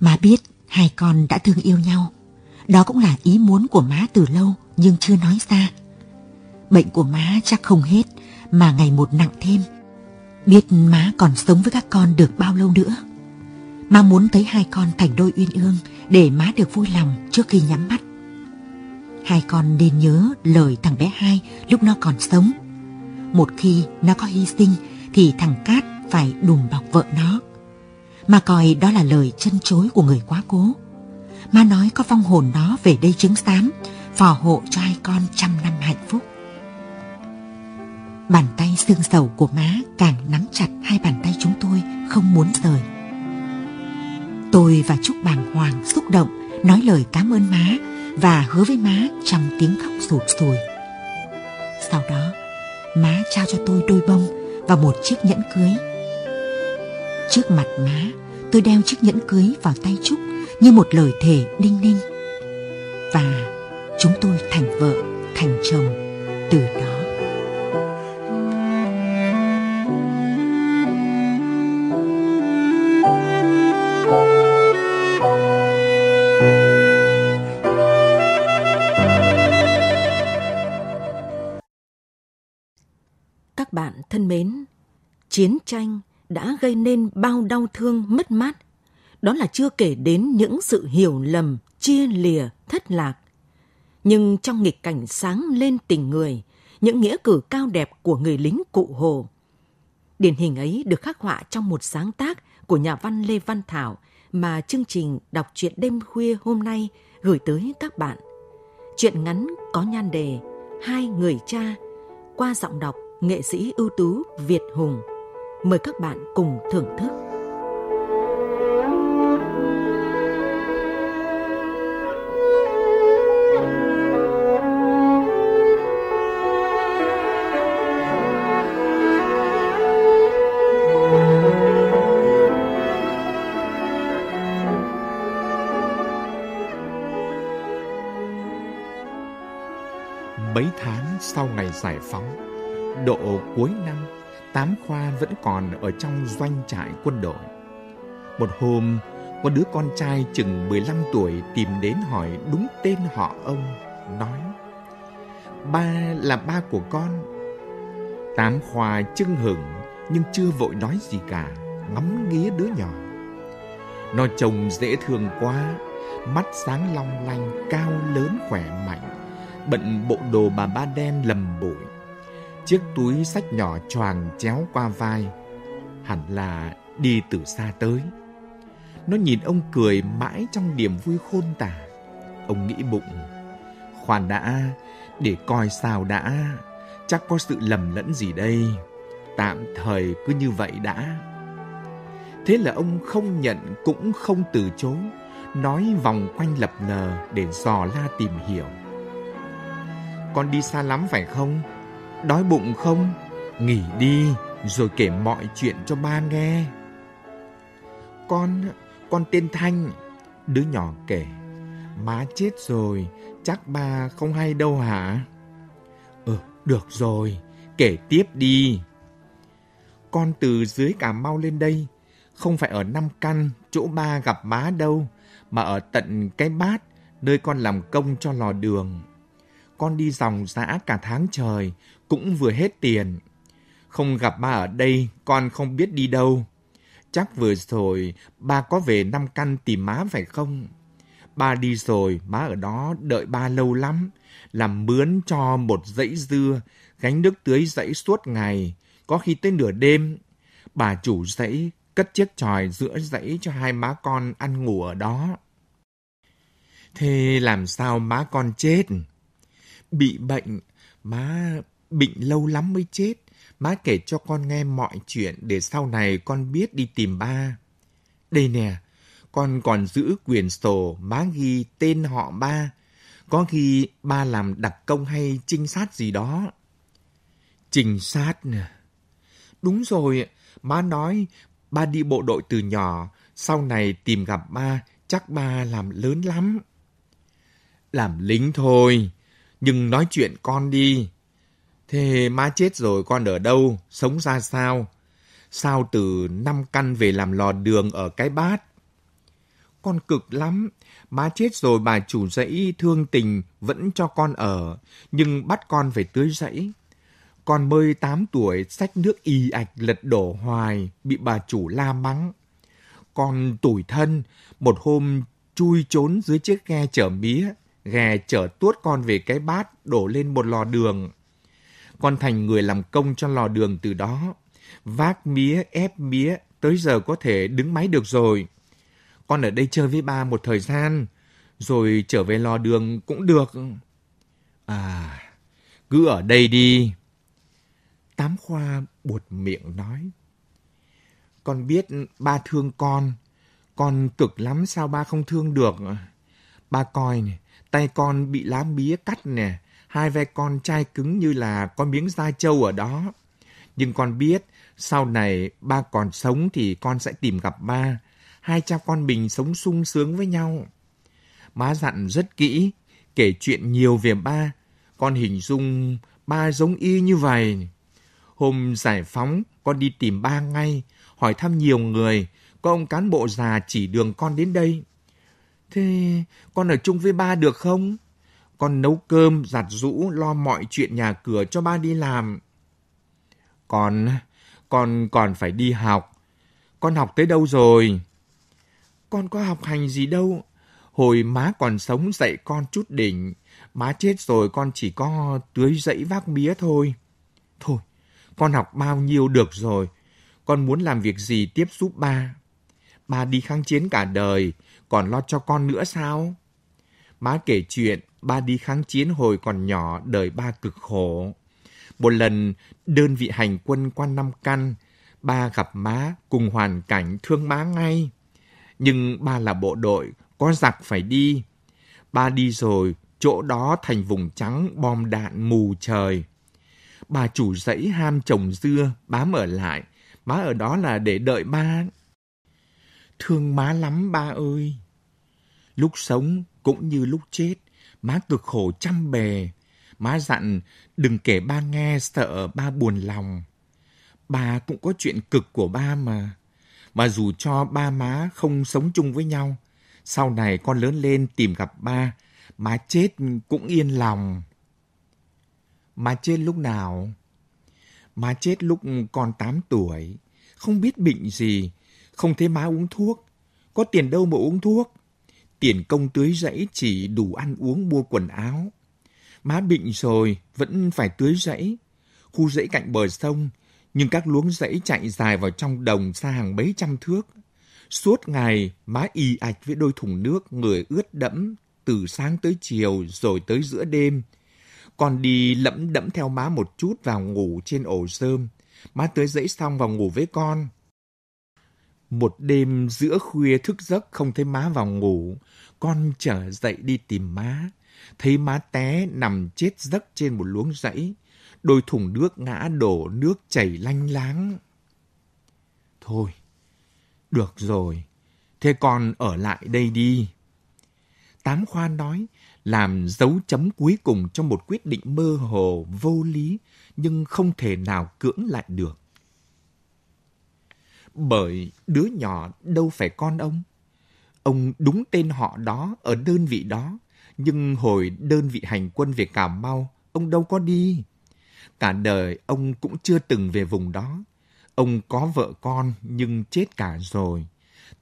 Má biết hai con đã thương yêu nhau. Đó cũng là ý muốn của má từ lâu, nhưng chưa nói ra. Bệnh của má chắc không hết, mà ngày một nặng thêm. Biết má còn sống với các con được bao lâu nữa. Má muốn thấy hai con thành đôi uyên ương để má được vui lòng trước khi nhắm mắt. Hai con nên nhớ lời thằng bé hai lúc nó còn sống. Một khi nó có hy sinh, thì thằng Cát phải đùm bọc vợ nó. Mà coi đó là lời chân chối của người quá cố. Má nói có vong hồn nó về đây chứng giám, phò hộ cho hai con trăm năm hạnh phúc. Bàn tay xương sầu của má càng nắm chặt hai bàn tay chúng tôi không muốn rời. Tôi và Trúc bàng hoàng xúc động nói lời cảm ơn má và hứa với má trong tiếng khóc sụt sùi. Sau đó, má trao cho tôi đôi bông và một chiếc nhẫn cưới. Trước mặt má, tôi đeo chiếc nhẫn cưới vào tay Trúc như một lời thề đinh ninh. Và chúng tôi thành vợ, thành chồng từ đó. Các bạn thân mến, chiến tranh đã gây nên bao đau thương mất mát. Đó là chưa kể đến những sự hiểu lầm, chia lìa, thất lạc. Nhưng trong nghịch cảnh sáng lên tình người, những nghĩa cử cao đẹp của người lính cụ Hồ. Điển hình ấy được khắc họa trong một sáng tác của nhà văn Lê Văn Thảo mà chương trình đọc truyện đêm khuya hôm nay gửi tới các bạn. Chuyện ngắn có nhan đề Hai người cha qua giọng đọc nghệ sĩ ưu tú Việt Hùng. Mời các bạn cùng thưởng thức. Giải phóng, độ cuối năm, Tám Khoa vẫn còn ở trong doanh trại quân đội. Một hôm, có đứa con trai chừng 15 tuổi tìm đến hỏi đúng tên họ ông, nói Ba là ba của con. Tám Khoa chưng hửng nhưng chưa vội nói gì cả, ngắm nghía đứa nhỏ. Nó trông dễ thương quá, mắt sáng long lanh, cao lớn khỏe mạnh, bận bộ đồ bà ba đen lầm bụi chiếc túi sách nhỏ choàng chéo qua vai. Hẳn là đi từ xa tới. Nó nhìn ông cười mãi trong niềm vui khôn tả. Ông nghĩ bụng, khoan đã, để coi sao đã, chắc có sự lầm lẫn gì đây. Tạm thời cứ như vậy đã. Thế là ông không nhận cũng không từ chối, nói vòng quanh lập lờ để dò la tìm hiểu. Con đi xa lắm phải không? Đói bụng không? Nghỉ đi rồi kể mọi chuyện cho ba nghe. Con, con tên Thanh. Đứa nhỏ kể. Má chết rồi, chắc ba không hay đâu hả? Ừ, được rồi, kể tiếp đi. Con từ dưới Cà Mau lên đây, không phải ở Nam Căn, chỗ ba gặp má đâu, mà ở tận cái bát, nơi con làm công cho lò đường. Con đi dòng dã cả tháng trời, cũng vừa hết tiền. Không gặp ba ở đây, con không biết đi đâu. Chắc vừa rồi ba có về năm căn tìm má phải không? Ba đi rồi, má ở đó đợi ba lâu lắm. Làm mướn cho một dãy dưa, gánh nước tưới dãy suốt ngày. Có khi tới nửa đêm, bà chủ dãy cất chiếc tròi giữa dãy cho hai má con ăn ngủ ở đó. Thế làm sao má con chết? Bị bệnh, má bệnh lâu lắm mới chết. Má kể cho con nghe mọi chuyện để sau này con biết đi tìm ba. Đây nè, con còn giữ quyền sổ má ghi tên họ ba. Có khi ba làm đặc công hay trinh sát gì đó. Trinh sát nè. Đúng rồi, má nói ba đi bộ đội từ nhỏ, sau này tìm gặp ba, chắc ba làm lớn lắm. Làm lính thôi, nhưng nói chuyện con đi. Thế má chết rồi con ở đâu, sống ra sao? Sao từ năm căn về làm lò đường ở cái bát? Con cực lắm, má chết rồi bà chủ dãy thương tình vẫn cho con ở, nhưng bắt con phải tưới dãy. Con mới 8 tuổi, sách nước y ạch lật đổ hoài, bị bà chủ la mắng. Con tủi thân, một hôm chui trốn dưới chiếc ghe chở mía, ghe chở tuốt con về cái bát, đổ lên một lò đường. Con thành người làm công cho lò đường từ đó. Vác mía, ép mía, tới giờ có thể đứng máy được rồi. Con ở đây chơi với ba một thời gian, rồi trở về lò đường cũng được. À, cứ ở đây đi. Tám Khoa buột miệng nói. Con biết ba thương con, con cực lắm sao ba không thương được. Ba coi này, tay con bị lá mía cắt nè, hai vai con chai cứng như là có miếng da trâu ở đó. Nhưng con biết, sau này ba còn sống thì con sẽ tìm gặp ba. Hai cha con mình sống sung sướng với nhau. Má dặn rất kỹ, kể chuyện nhiều về ba. Con hình dung ba giống y như vậy. Hôm giải phóng, con đi tìm ba ngay, hỏi thăm nhiều người. Có ông cán bộ già chỉ đường con đến đây. Thế con ở chung với ba được không? Con nấu cơm, giặt rũ, lo mọi chuyện nhà cửa cho ba đi làm. Con, con còn phải đi học. Con học tới đâu rồi? Con có học hành gì đâu. Hồi má còn sống dạy con chút đỉnh. Má chết rồi con chỉ có tưới dẫy vác mía thôi. Thôi, con học bao nhiêu được rồi. Con muốn làm việc gì tiếp giúp ba. Ba đi kháng chiến cả đời, còn lo cho con nữa sao? Má kể chuyện, ba đi kháng chiến hồi còn nhỏ, đời ba cực khổ. Một lần, đơn vị hành quân qua năm căn, ba gặp má cùng hoàn cảnh thương má ngay. Nhưng ba là bộ đội, có giặc phải đi. Ba đi rồi, chỗ đó thành vùng trắng bom đạn mù trời. Bà chủ dãy ham trồng dưa, bám ở lại. Má ở đó là để đợi ba. Thương má lắm ba ơi. Lúc sống cũng như lúc chết, má cực khổ trăm bề. Má dặn đừng kể ba nghe sợ ba buồn lòng. Ba cũng có chuyện cực của ba mà. Mà dù cho ba má không sống chung với nhau, sau này con lớn lên tìm gặp ba, má chết cũng yên lòng. Má chết lúc nào? Má chết lúc con 8 tuổi, không biết bệnh gì, không thấy má uống thuốc. Có tiền đâu mà uống thuốc. Tiền công tưới rẫy chỉ đủ ăn uống mua quần áo. Má bệnh rồi, vẫn phải tưới rẫy. Khu rẫy cạnh bờ sông, nhưng các luống rẫy chạy dài vào trong đồng xa hàng mấy trăm thước. Suốt ngày, má y ạch với đôi thùng nước, người ướt đẫm, từ sáng tới chiều rồi tới giữa đêm. Con đi lẫm đẫm theo má một chút vào ngủ trên ổ rơm. Má tới dãy xong vào ngủ với con. Một đêm giữa khuya thức giấc không thấy má vào ngủ, con trở dậy đi tìm má. Thấy má té nằm chết giấc trên một luống rẫy, đôi thùng nước ngã đổ nước chảy lanh láng. Thôi, được rồi, thế con ở lại đây đi. Tám khoa nói, làm dấu chấm cuối cùng cho một quyết định mơ hồ, vô lý, nhưng không thể nào cưỡng lại được. Bởi đứa nhỏ đâu phải con ông. Ông đúng tên họ đó ở đơn vị đó, nhưng hồi đơn vị hành quân về Cà Mau, ông đâu có đi. Cả đời ông cũng chưa từng về vùng đó. Ông có vợ con nhưng chết cả rồi.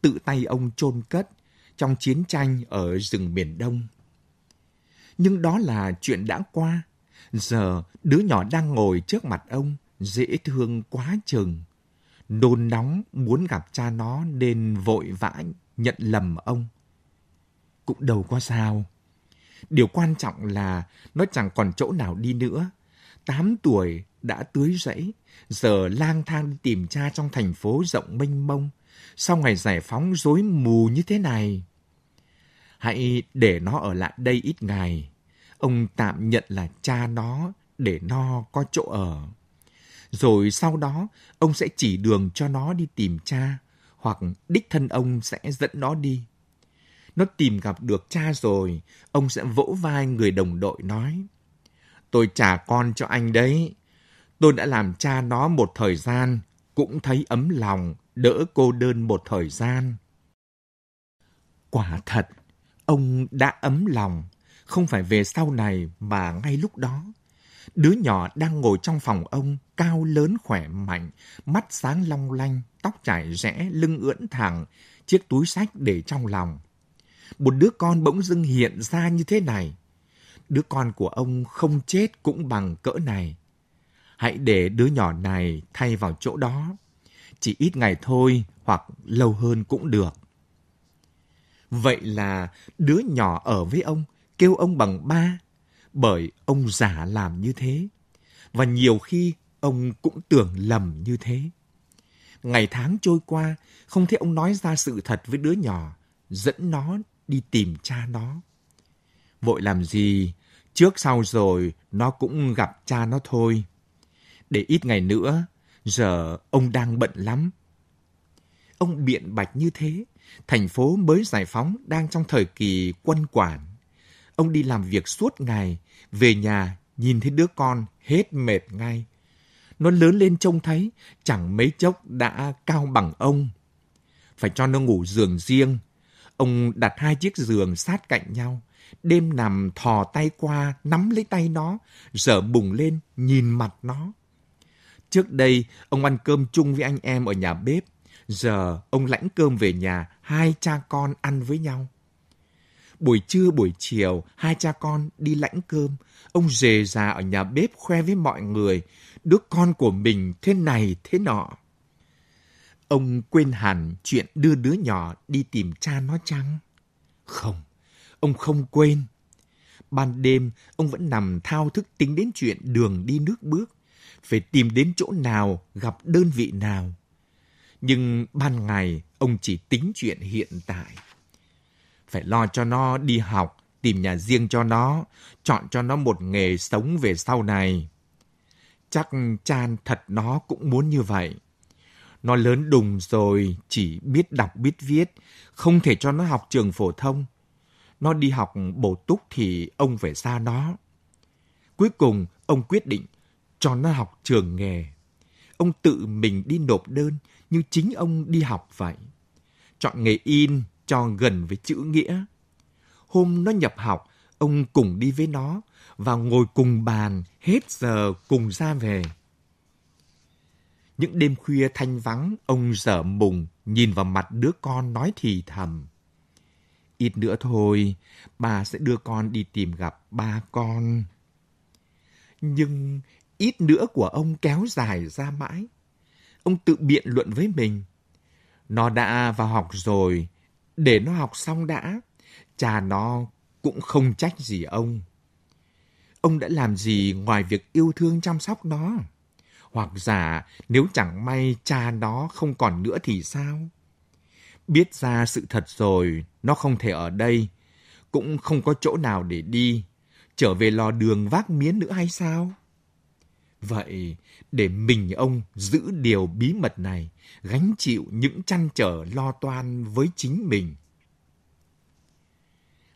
Tự tay ông chôn cất, trong chiến tranh ở rừng miền Đông. Nhưng đó là chuyện đã qua. Giờ đứa nhỏ đang ngồi trước mặt ông, dễ thương quá chừng. Nôn nóng muốn gặp cha nó nên vội vã nhận lầm ông. Cũng đâu có sao. Điều quan trọng là nó chẳng còn chỗ nào đi nữa. Tám tuổi đã tưới rẫy, giờ lang thang đi tìm cha trong thành phố rộng mênh mông. Sau ngày giải phóng rối mù như thế này. Hãy để nó ở lại đây ít ngày. Ông tạm nhận là cha nó để nó có chỗ ở. Rồi sau đó, ông sẽ chỉ đường cho nó đi tìm cha, hoặc đích thân ông sẽ dẫn nó đi. Nó tìm gặp được cha rồi, ông sẽ vỗ vai người đồng đội nói. Tôi trả con cho anh đấy. Tôi đã làm cha nó một thời gian, cũng thấy ấm lòng, đỡ cô đơn một thời gian. Quả thật, ông đã ấm lòng, không phải về sau này mà ngay lúc đó. Đứa nhỏ đang ngồi trong phòng ông, cao lớn khỏe mạnh, mắt sáng long lanh, tóc trải rẽ, lưng ưỡn thẳng, chiếc túi sách để trong lòng. Một đứa con bỗng dưng hiện ra như thế này. Đứa con của ông không chết cũng bằng cỡ này. Hãy để đứa nhỏ này thay vào chỗ đó. Chỉ ít ngày thôi hoặc lâu hơn cũng được. Vậy là đứa nhỏ ở với ông, kêu ông bằng ba, bởi ông giả làm như thế. Và nhiều khi ông cũng tưởng lầm như thế. Ngày tháng trôi qua, không thấy ông nói ra sự thật với đứa nhỏ, dẫn nó đi tìm cha nó. Vội làm gì, trước sau rồi nó cũng gặp cha nó thôi. Để ít ngày nữa, giờ ông đang bận lắm. Ông biện bạch như thế, thành phố mới giải phóng đang trong thời kỳ quân quản. Ông đi làm việc suốt ngày, về nhà nhìn thấy đứa con hết mệt ngay. Nó lớn lên trông thấy, chẳng mấy chốc đã cao bằng ông. Phải cho nó ngủ giường riêng. Ông đặt hai chiếc giường sát cạnh nhau. Đêm nằm thò tay qua, nắm lấy tay nó, dở bùng lên, nhìn mặt nó. Trước đây, ông ăn cơm chung với anh em ở nhà bếp. Giờ, ông lãnh cơm về nhà, hai cha con ăn với nhau. Buổi trưa buổi chiều, hai cha con đi lãnh cơm. Ông rề già ở nhà bếp khoe với mọi người, đứa con của mình thế này thế nọ. Ông quên hẳn chuyện đưa đứa nhỏ đi tìm cha nó chăng? Không, ông không quên. Ban đêm, ông vẫn nằm thao thức tính đến chuyện đường đi nước bước, phải tìm đến chỗ nào, gặp đơn vị nào. Nhưng ban ngày, ông chỉ tính chuyện hiện tại phải lo cho nó đi học, tìm nhà riêng cho nó, chọn cho nó một nghề sống về sau này. Chắc Chan thật nó cũng muốn như vậy. Nó lớn đùng rồi, chỉ biết đọc biết viết, không thể cho nó học trường phổ thông. Nó đi học bổ túc thì ông phải xa nó. Cuối cùng, ông quyết định cho nó học trường nghề. Ông tự mình đi nộp đơn như chính ông đi học vậy. Chọn nghề in, cho gần với chữ nghĩa. Hôm nó nhập học, ông cùng đi với nó và ngồi cùng bàn, hết giờ cùng ra về. Những đêm khuya thanh vắng, ông dở mùng, nhìn vào mặt đứa con nói thì thầm. Ít nữa thôi, bà sẽ đưa con đi tìm gặp ba con. Nhưng ít nữa của ông kéo dài ra mãi. Ông tự biện luận với mình. Nó đã vào học rồi, để nó học xong đã, cha nó cũng không trách gì ông. Ông đã làm gì ngoài việc yêu thương chăm sóc nó? Hoặc giả nếu chẳng may cha nó không còn nữa thì sao? Biết ra sự thật rồi, nó không thể ở đây, cũng không có chỗ nào để đi, trở về lò đường vác miến nữa hay sao? Vậy, để mình ông giữ điều bí mật này, gánh chịu những chăn trở lo toan với chính mình.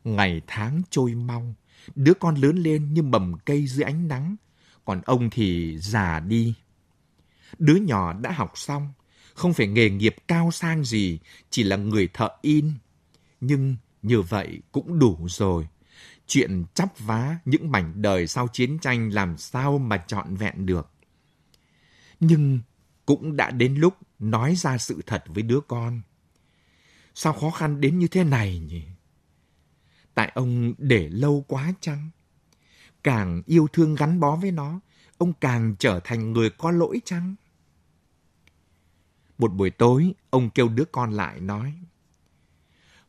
Ngày tháng trôi mau, đứa con lớn lên như mầm cây dưới ánh nắng, còn ông thì già đi. Đứa nhỏ đã học xong, không phải nghề nghiệp cao sang gì, chỉ là người thợ in. Nhưng như vậy cũng đủ rồi. Chuyện chắp vá những mảnh đời sau chiến tranh làm sao mà trọn vẹn được. Nhưng cũng đã đến lúc nói ra sự thật với đứa con. sao khó khăn đến như thế này nhỉ? Tại ông để lâu quá chăng? Càng yêu thương gắn bó với nó, ông càng trở thành người có lỗi chăng? Một buổi tối, ông kêu đứa con lại nói.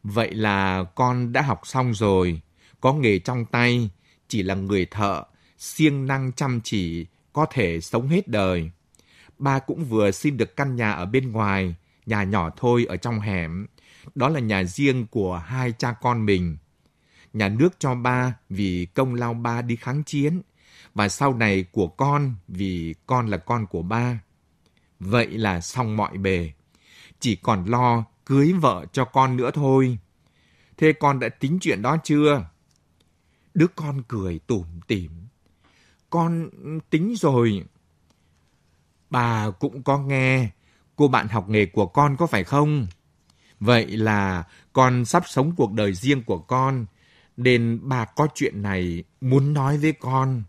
Vậy là con đã học xong rồi, có nghề trong tay, chỉ là người thợ, siêng năng chăm chỉ, có thể sống hết đời. Ba cũng vừa xin được căn nhà ở bên ngoài, nhà nhỏ thôi ở trong hẻm. Đó là nhà riêng của hai cha con mình. Nhà nước cho ba vì công lao ba đi kháng chiến, và sau này của con vì con là con của ba. Vậy là xong mọi bề. Chỉ còn lo cưới vợ cho con nữa thôi. Thế con đã tính chuyện đó chưa? Đứa con cười tủm tỉm. Con tính rồi. Bà cũng có nghe. Cô bạn học nghề của con có phải không? Vậy là con sắp sống cuộc đời riêng của con, nên bà có chuyện này muốn nói với con.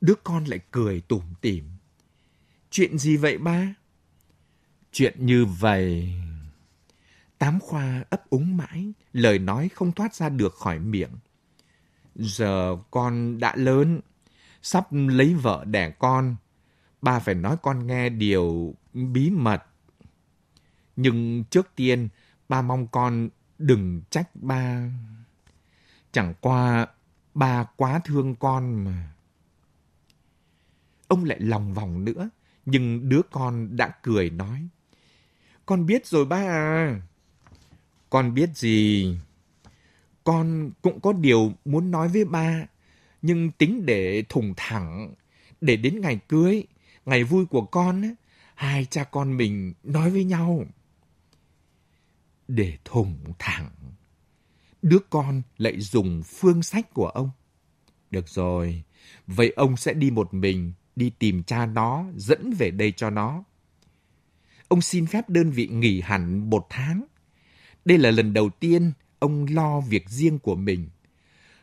Đứa con lại cười tủm tỉm. Chuyện gì vậy ba? Chuyện như vậy... Tám Khoa ấp úng mãi, lời nói không thoát ra được khỏi miệng. Giờ con đã lớn, sắp lấy vợ đẻ con. Ba phải nói con nghe điều bí mật. Nhưng trước tiên, ba mong con đừng trách ba. Chẳng qua ba quá thương con mà. Ông lại lòng vòng nữa, nhưng đứa con đã cười nói. Con biết rồi ba à. Con biết gì? Con cũng có điều muốn nói với ba, nhưng tính để thủng thẳng, để đến ngày cưới, ngày vui của con, hai cha con mình nói với nhau. Để thủng thẳng. Đứa con lại dùng phương sách của ông. Được rồi, vậy ông sẽ đi một mình, đi tìm cha nó, dẫn về đây cho nó. Ông xin phép đơn vị nghỉ hẳn một tháng. Đây là lần đầu tiên ông lo việc riêng của mình.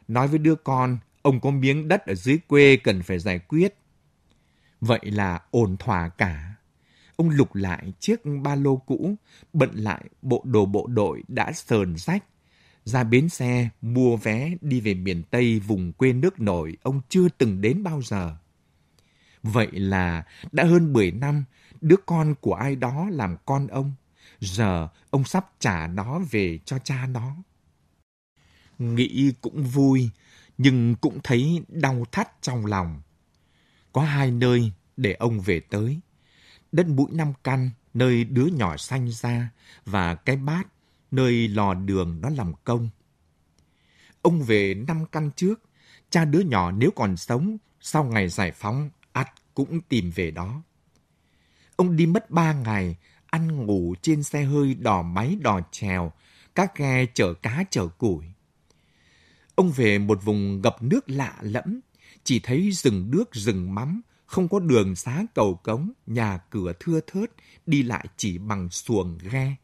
Nói với đứa con, ông có miếng đất ở dưới quê cần phải giải quyết. Vậy là ổn thỏa cả. Ông lục lại chiếc ba lô cũ, bận lại bộ đồ bộ đội đã sờn rách. Ra bến xe, mua vé đi về miền Tây vùng quê nước nổi ông chưa từng đến bao giờ. Vậy là đã hơn 10 năm, đứa con của ai đó làm con ông. Giờ ông sắp trả nó về cho cha nó. Nghĩ cũng vui, nhưng cũng thấy đau thắt trong lòng. Có hai nơi để ông về tới. Đất mũi năm căn, nơi đứa nhỏ sanh ra, và cái bát, nơi lò đường nó làm công. Ông về năm căn trước, cha đứa nhỏ nếu còn sống, sau ngày giải phóng, ắt cũng tìm về đó. Ông đi mất ba ngày, ăn ngủ trên xe hơi đò máy đò chèo, các ghe chở cá chở củi. Ông về một vùng ngập nước lạ lẫm, chỉ thấy rừng nước rừng mắm, không có đường xá cầu cống, nhà cửa thưa thớt, đi lại chỉ bằng xuồng ghe.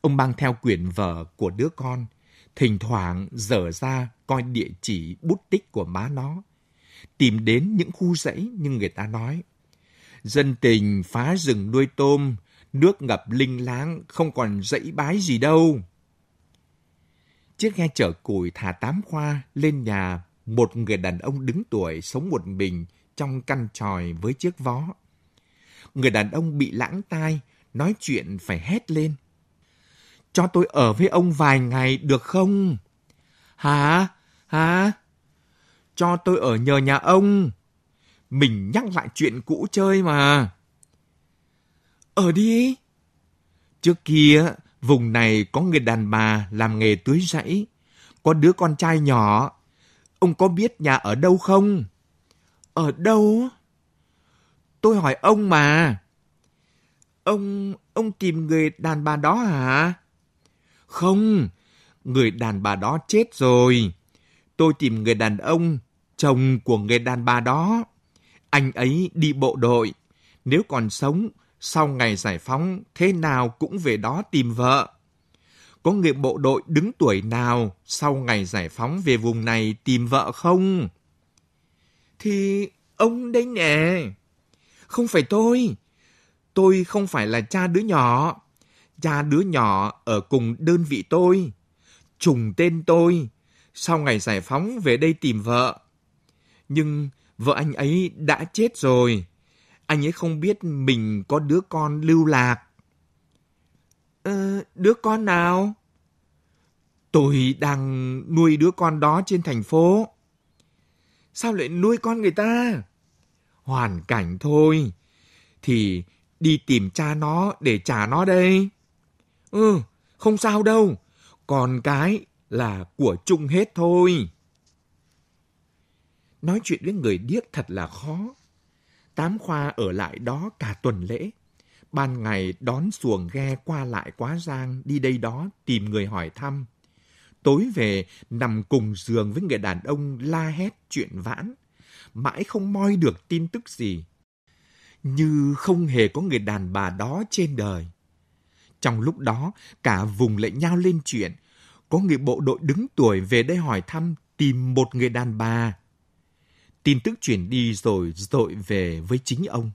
Ông mang theo quyển vở của đứa con, thỉnh thoảng dở ra coi địa chỉ bút tích của má nó. Tìm đến những khu rẫy như người ta nói. Dân tình phá rừng nuôi tôm, nước ngập linh láng, không còn dãy bái gì đâu. Chiếc ghe chở củi thả tám khoa lên nhà một người đàn ông đứng tuổi sống một mình trong căn tròi với chiếc vó. Người đàn ông bị lãng tai, nói chuyện phải hét lên. Cho tôi ở với ông vài ngày được không? Hả? Hả? Cho tôi ở nhờ nhà ông. Mình nhắc lại chuyện cũ chơi mà. Ở đi. Trước kia, vùng này có người đàn bà làm nghề tưới rẫy. Có đứa con trai nhỏ. Ông có biết nhà ở đâu không? Ở đâu? Tôi hỏi ông mà. Ông, ông tìm người đàn bà đó hả? Không, người đàn bà đó chết rồi. Tôi tìm người đàn ông, chồng của người đàn bà đó. Anh ấy đi bộ đội. Nếu còn sống, sau ngày giải phóng, thế nào cũng về đó tìm vợ. Có người bộ đội đứng tuổi nào sau ngày giải phóng về vùng này tìm vợ không? Thì ông đấy nè. Không phải tôi. Tôi không phải là cha đứa nhỏ. cha đứa nhỏ ở cùng đơn vị tôi, trùng tên tôi, sau ngày giải phóng về đây tìm vợ. Nhưng vợ anh ấy đã chết rồi. Anh ấy không biết mình có đứa con lưu lạc. Ờ, đứa con nào? Tôi đang nuôi đứa con đó trên thành phố. Sao lại nuôi con người ta? Hoàn cảnh thôi. Thì đi tìm cha nó để trả nó đây. Ừ, không sao đâu. Còn cái là của chung hết thôi. Nói chuyện với người điếc thật là khó. Tám khoa ở lại đó cả tuần lễ. Ban ngày đón xuồng ghe qua lại quá giang, đi đây đó tìm người hỏi thăm. Tối về nằm cùng giường với người đàn ông la hét chuyện vãn. Mãi không moi được tin tức gì. Như không hề có người đàn bà đó trên đời. Trong lúc đó, cả vùng lại nhau lên chuyện. Có người bộ đội đứng tuổi về đây hỏi thăm tìm một người đàn bà. Tin tức chuyển đi rồi dội về với chính ông.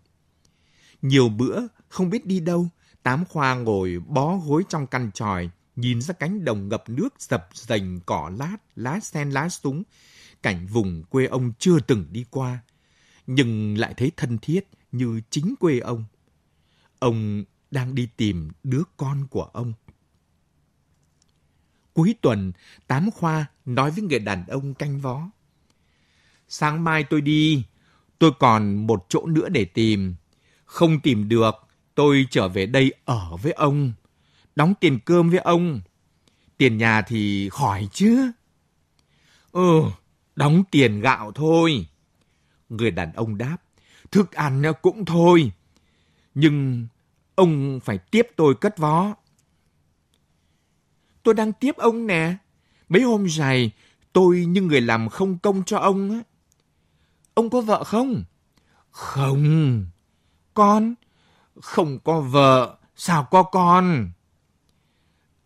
Nhiều bữa, không biết đi đâu, Tám Khoa ngồi bó gối trong căn tròi, nhìn ra cánh đồng ngập nước dập dành cỏ lát, lá sen lá súng, cảnh vùng quê ông chưa từng đi qua, nhưng lại thấy thân thiết như chính quê ông. Ông đang đi tìm đứa con của ông. Cuối tuần, Tám Khoa nói với người đàn ông canh vó. Sáng mai tôi đi, tôi còn một chỗ nữa để tìm. Không tìm được, tôi trở về đây ở với ông. Đóng tiền cơm với ông. Tiền nhà thì khỏi chứ. Ừ, đóng tiền gạo thôi. Người đàn ông đáp, thức ăn cũng thôi. Nhưng ông phải tiếp tôi cất vó. Tôi đang tiếp ông nè. Mấy hôm dài, tôi như người làm không công cho ông á. Ông có vợ không? Không. Con? Không có vợ, sao có con?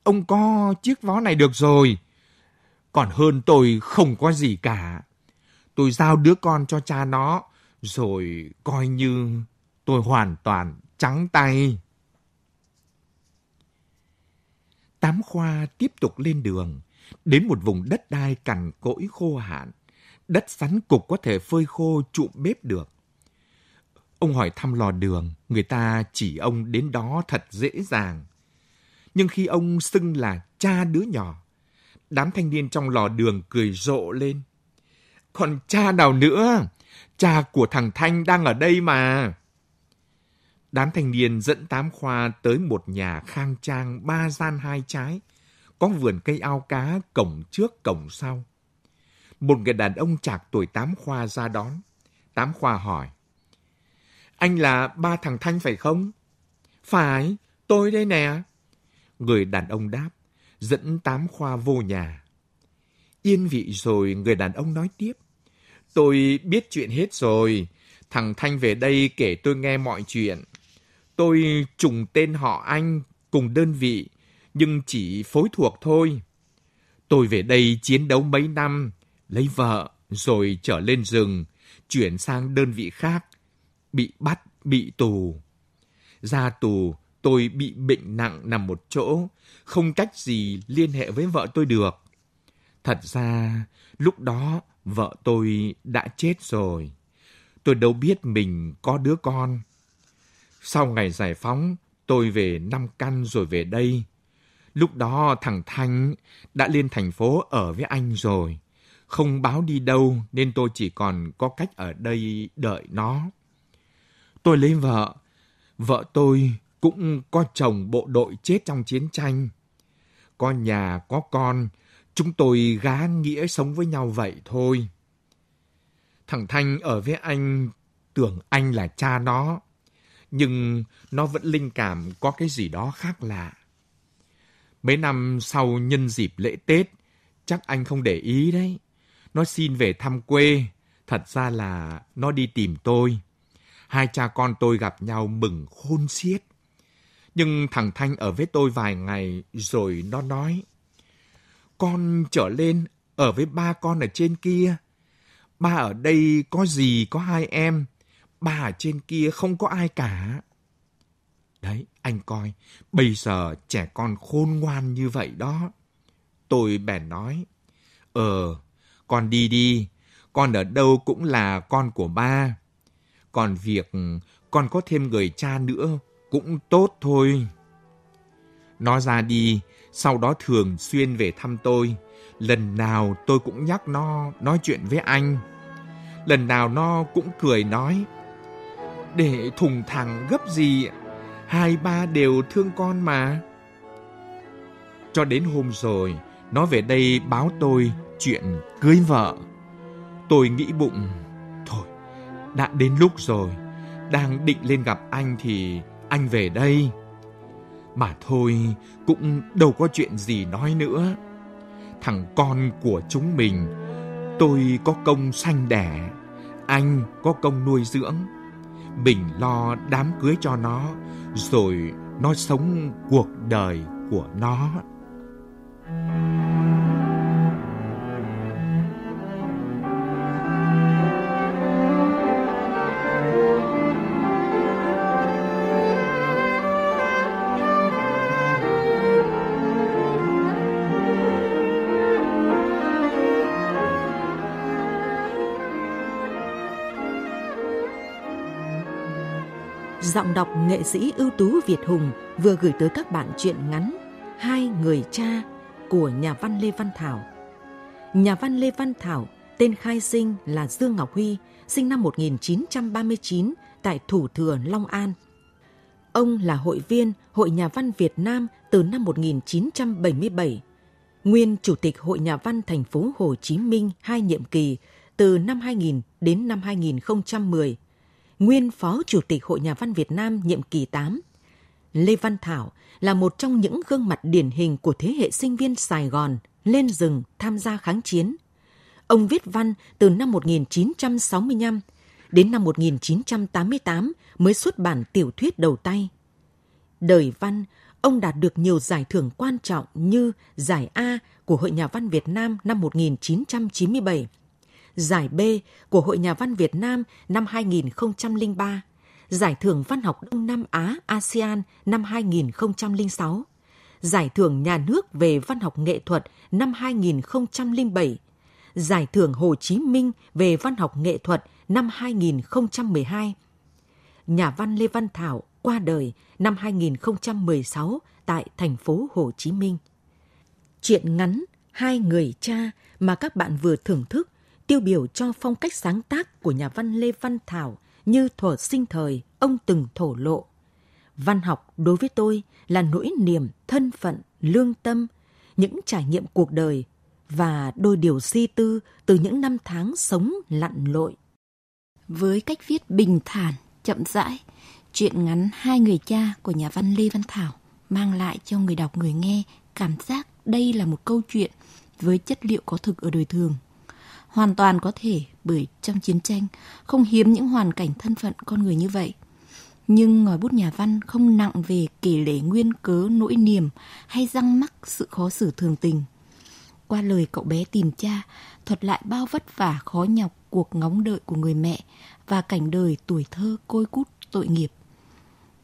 Ông có chiếc vó này được rồi. Còn hơn tôi không có gì cả. Tôi giao đứa con cho cha nó, rồi coi như tôi hoàn toàn trắng tay. Tám khoa tiếp tục lên đường, đến một vùng đất đai cằn cỗi khô hạn. Đất sắn cục có thể phơi khô trụ bếp được. Ông hỏi thăm lò đường, người ta chỉ ông đến đó thật dễ dàng. Nhưng khi ông xưng là cha đứa nhỏ, đám thanh niên trong lò đường cười rộ lên. Còn cha nào nữa? Cha của thằng Thanh đang ở đây mà. Đám thanh niên dẫn tám khoa tới một nhà khang trang ba gian hai trái, có vườn cây ao cá cổng trước cổng sau. Một người đàn ông chạc tuổi tám khoa ra đón. Tám khoa hỏi. Anh là ba thằng Thanh phải không? Phải, tôi đây nè. Người đàn ông đáp, dẫn tám khoa vô nhà. Yên vị rồi người đàn ông nói tiếp. Tôi biết chuyện hết rồi. Thằng Thanh về đây kể tôi nghe mọi chuyện. Tôi trùng tên họ anh cùng đơn vị, nhưng chỉ phối thuộc thôi. Tôi về đây chiến đấu mấy năm, lấy vợ rồi trở lên rừng, chuyển sang đơn vị khác, bị bắt, bị tù. Ra tù, tôi bị bệnh nặng nằm một chỗ, không cách gì liên hệ với vợ tôi được. Thật ra, lúc đó vợ tôi đã chết rồi. Tôi đâu biết mình có đứa con. Sau ngày giải phóng, tôi về năm căn rồi về đây. Lúc đó thằng Thanh đã lên thành phố ở với anh rồi. Không báo đi đâu nên tôi chỉ còn có cách ở đây đợi nó. Tôi lấy vợ. Vợ tôi cũng có chồng bộ đội chết trong chiến tranh. Có nhà, có con. Chúng tôi gá nghĩa sống với nhau vậy thôi. Thằng Thanh ở với anh tưởng anh là cha nó nhưng nó vẫn linh cảm có cái gì đó khác lạ. Mấy năm sau nhân dịp lễ Tết, chắc anh không để ý đấy. Nó xin về thăm quê, thật ra là nó đi tìm tôi. Hai cha con tôi gặp nhau mừng khôn xiết. Nhưng thằng Thanh ở với tôi vài ngày rồi nó nói. Con trở lên ở với ba con ở trên kia. Ba ở đây có gì có hai em, ba ở trên kia không có ai cả. Đấy, anh coi, bây giờ trẻ con khôn ngoan như vậy đó. Tôi bèn nói, Ờ, con đi đi, con ở đâu cũng là con của ba. Còn việc con có thêm người cha nữa cũng tốt thôi. Nó ra đi, sau đó thường xuyên về thăm tôi. Lần nào tôi cũng nhắc nó nói chuyện với anh. Lần nào nó cũng cười nói, để thùng thẳng gấp gì, hai ba đều thương con mà. Cho đến hôm rồi, nó về đây báo tôi chuyện cưới vợ. Tôi nghĩ bụng, thôi, đã đến lúc rồi, đang định lên gặp anh thì anh về đây. Mà thôi, cũng đâu có chuyện gì nói nữa. Thằng con của chúng mình, tôi có công sanh đẻ, anh có công nuôi dưỡng. Mình lo đám cưới cho nó, rồi nó sống cuộc đời của nó. giọng đọc nghệ sĩ ưu tú Việt Hùng vừa gửi tới các bạn truyện ngắn Hai người cha của nhà văn Lê Văn Thảo. Nhà văn Lê Văn Thảo, tên khai sinh là Dương Ngọc Huy, sinh năm 1939 tại Thủ Thừa, Long An. Ông là hội viên Hội Nhà văn Việt Nam từ năm 1977, nguyên Chủ tịch Hội Nhà văn thành phố Hồ Chí Minh hai nhiệm kỳ từ năm 2000 đến năm 2010 nguyên Phó Chủ tịch Hội Nhà văn Việt Nam nhiệm kỳ 8. Lê Văn Thảo là một trong những gương mặt điển hình của thế hệ sinh viên Sài Gòn lên rừng tham gia kháng chiến. Ông viết văn từ năm 1965 đến năm 1988 mới xuất bản tiểu thuyết đầu tay. Đời văn, ông đạt được nhiều giải thưởng quan trọng như giải A của Hội Nhà văn Việt Nam năm 1997, giải B của Hội Nhà văn Việt Nam năm 2003, Giải thưởng Văn học Đông Nam Á ASEAN năm 2006, Giải thưởng Nhà nước về văn học nghệ thuật năm 2007, Giải thưởng Hồ Chí Minh về văn học nghệ thuật năm 2012. Nhà văn Lê Văn Thảo qua đời năm 2016 tại thành phố Hồ Chí Minh. Chuyện ngắn Hai người cha mà các bạn vừa thưởng thức tiêu biểu cho phong cách sáng tác của nhà văn Lê Văn Thảo như thuở sinh thời ông từng thổ lộ. Văn học đối với tôi là nỗi niềm, thân phận, lương tâm, những trải nghiệm cuộc đời và đôi điều di tư từ những năm tháng sống lặn lội. Với cách viết bình thản, chậm rãi, chuyện ngắn Hai người cha của nhà văn Lê Văn Thảo mang lại cho người đọc người nghe cảm giác đây là một câu chuyện với chất liệu có thực ở đời thường hoàn toàn có thể bởi trong chiến tranh không hiếm những hoàn cảnh thân phận con người như vậy. Nhưng ngòi bút nhà văn không nặng về kể lể nguyên cớ nỗi niềm hay răng mắc sự khó xử thường tình. Qua lời cậu bé tìm cha, thuật lại bao vất vả khó nhọc cuộc ngóng đợi của người mẹ và cảnh đời tuổi thơ côi cút tội nghiệp.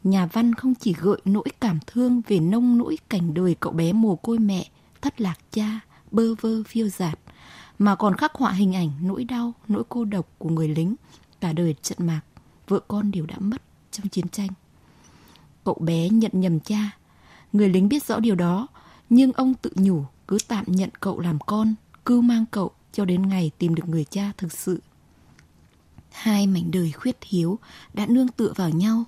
Nhà văn không chỉ gợi nỗi cảm thương về nông nỗi cảnh đời cậu bé mồ côi mẹ, thất lạc cha, bơ vơ phiêu dạt, mà còn khắc họa hình ảnh nỗi đau, nỗi cô độc của người lính cả đời trận mạc, vợ con đều đã mất trong chiến tranh. Cậu bé nhận nhầm cha, người lính biết rõ điều đó, nhưng ông tự nhủ cứ tạm nhận cậu làm con, cứ mang cậu cho đến ngày tìm được người cha thực sự. Hai mảnh đời khuyết hiếu đã nương tựa vào nhau,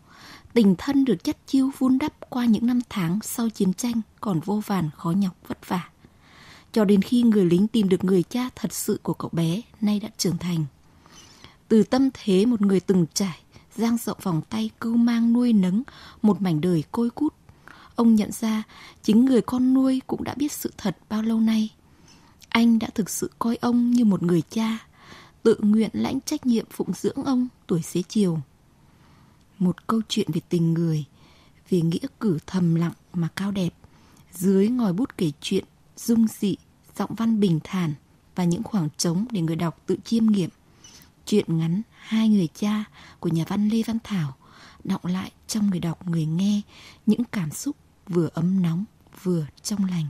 tình thân được chất chiêu vun đắp qua những năm tháng sau chiến tranh còn vô vàn khó nhọc vất vả cho đến khi người lính tìm được người cha thật sự của cậu bé nay đã trưởng thành. Từ tâm thế một người từng trải, giang rộng vòng tay cưu mang nuôi nấng một mảnh đời côi cút. Ông nhận ra chính người con nuôi cũng đã biết sự thật bao lâu nay. Anh đã thực sự coi ông như một người cha, tự nguyện lãnh trách nhiệm phụng dưỡng ông tuổi xế chiều. Một câu chuyện về tình người, về nghĩa cử thầm lặng mà cao đẹp, dưới ngòi bút kể chuyện dung dị, giọng văn bình thản và những khoảng trống để người đọc tự chiêm nghiệm. Chuyện ngắn Hai người cha của nhà văn Lê Văn Thảo đọng lại trong người đọc người nghe những cảm xúc vừa ấm nóng vừa trong lành.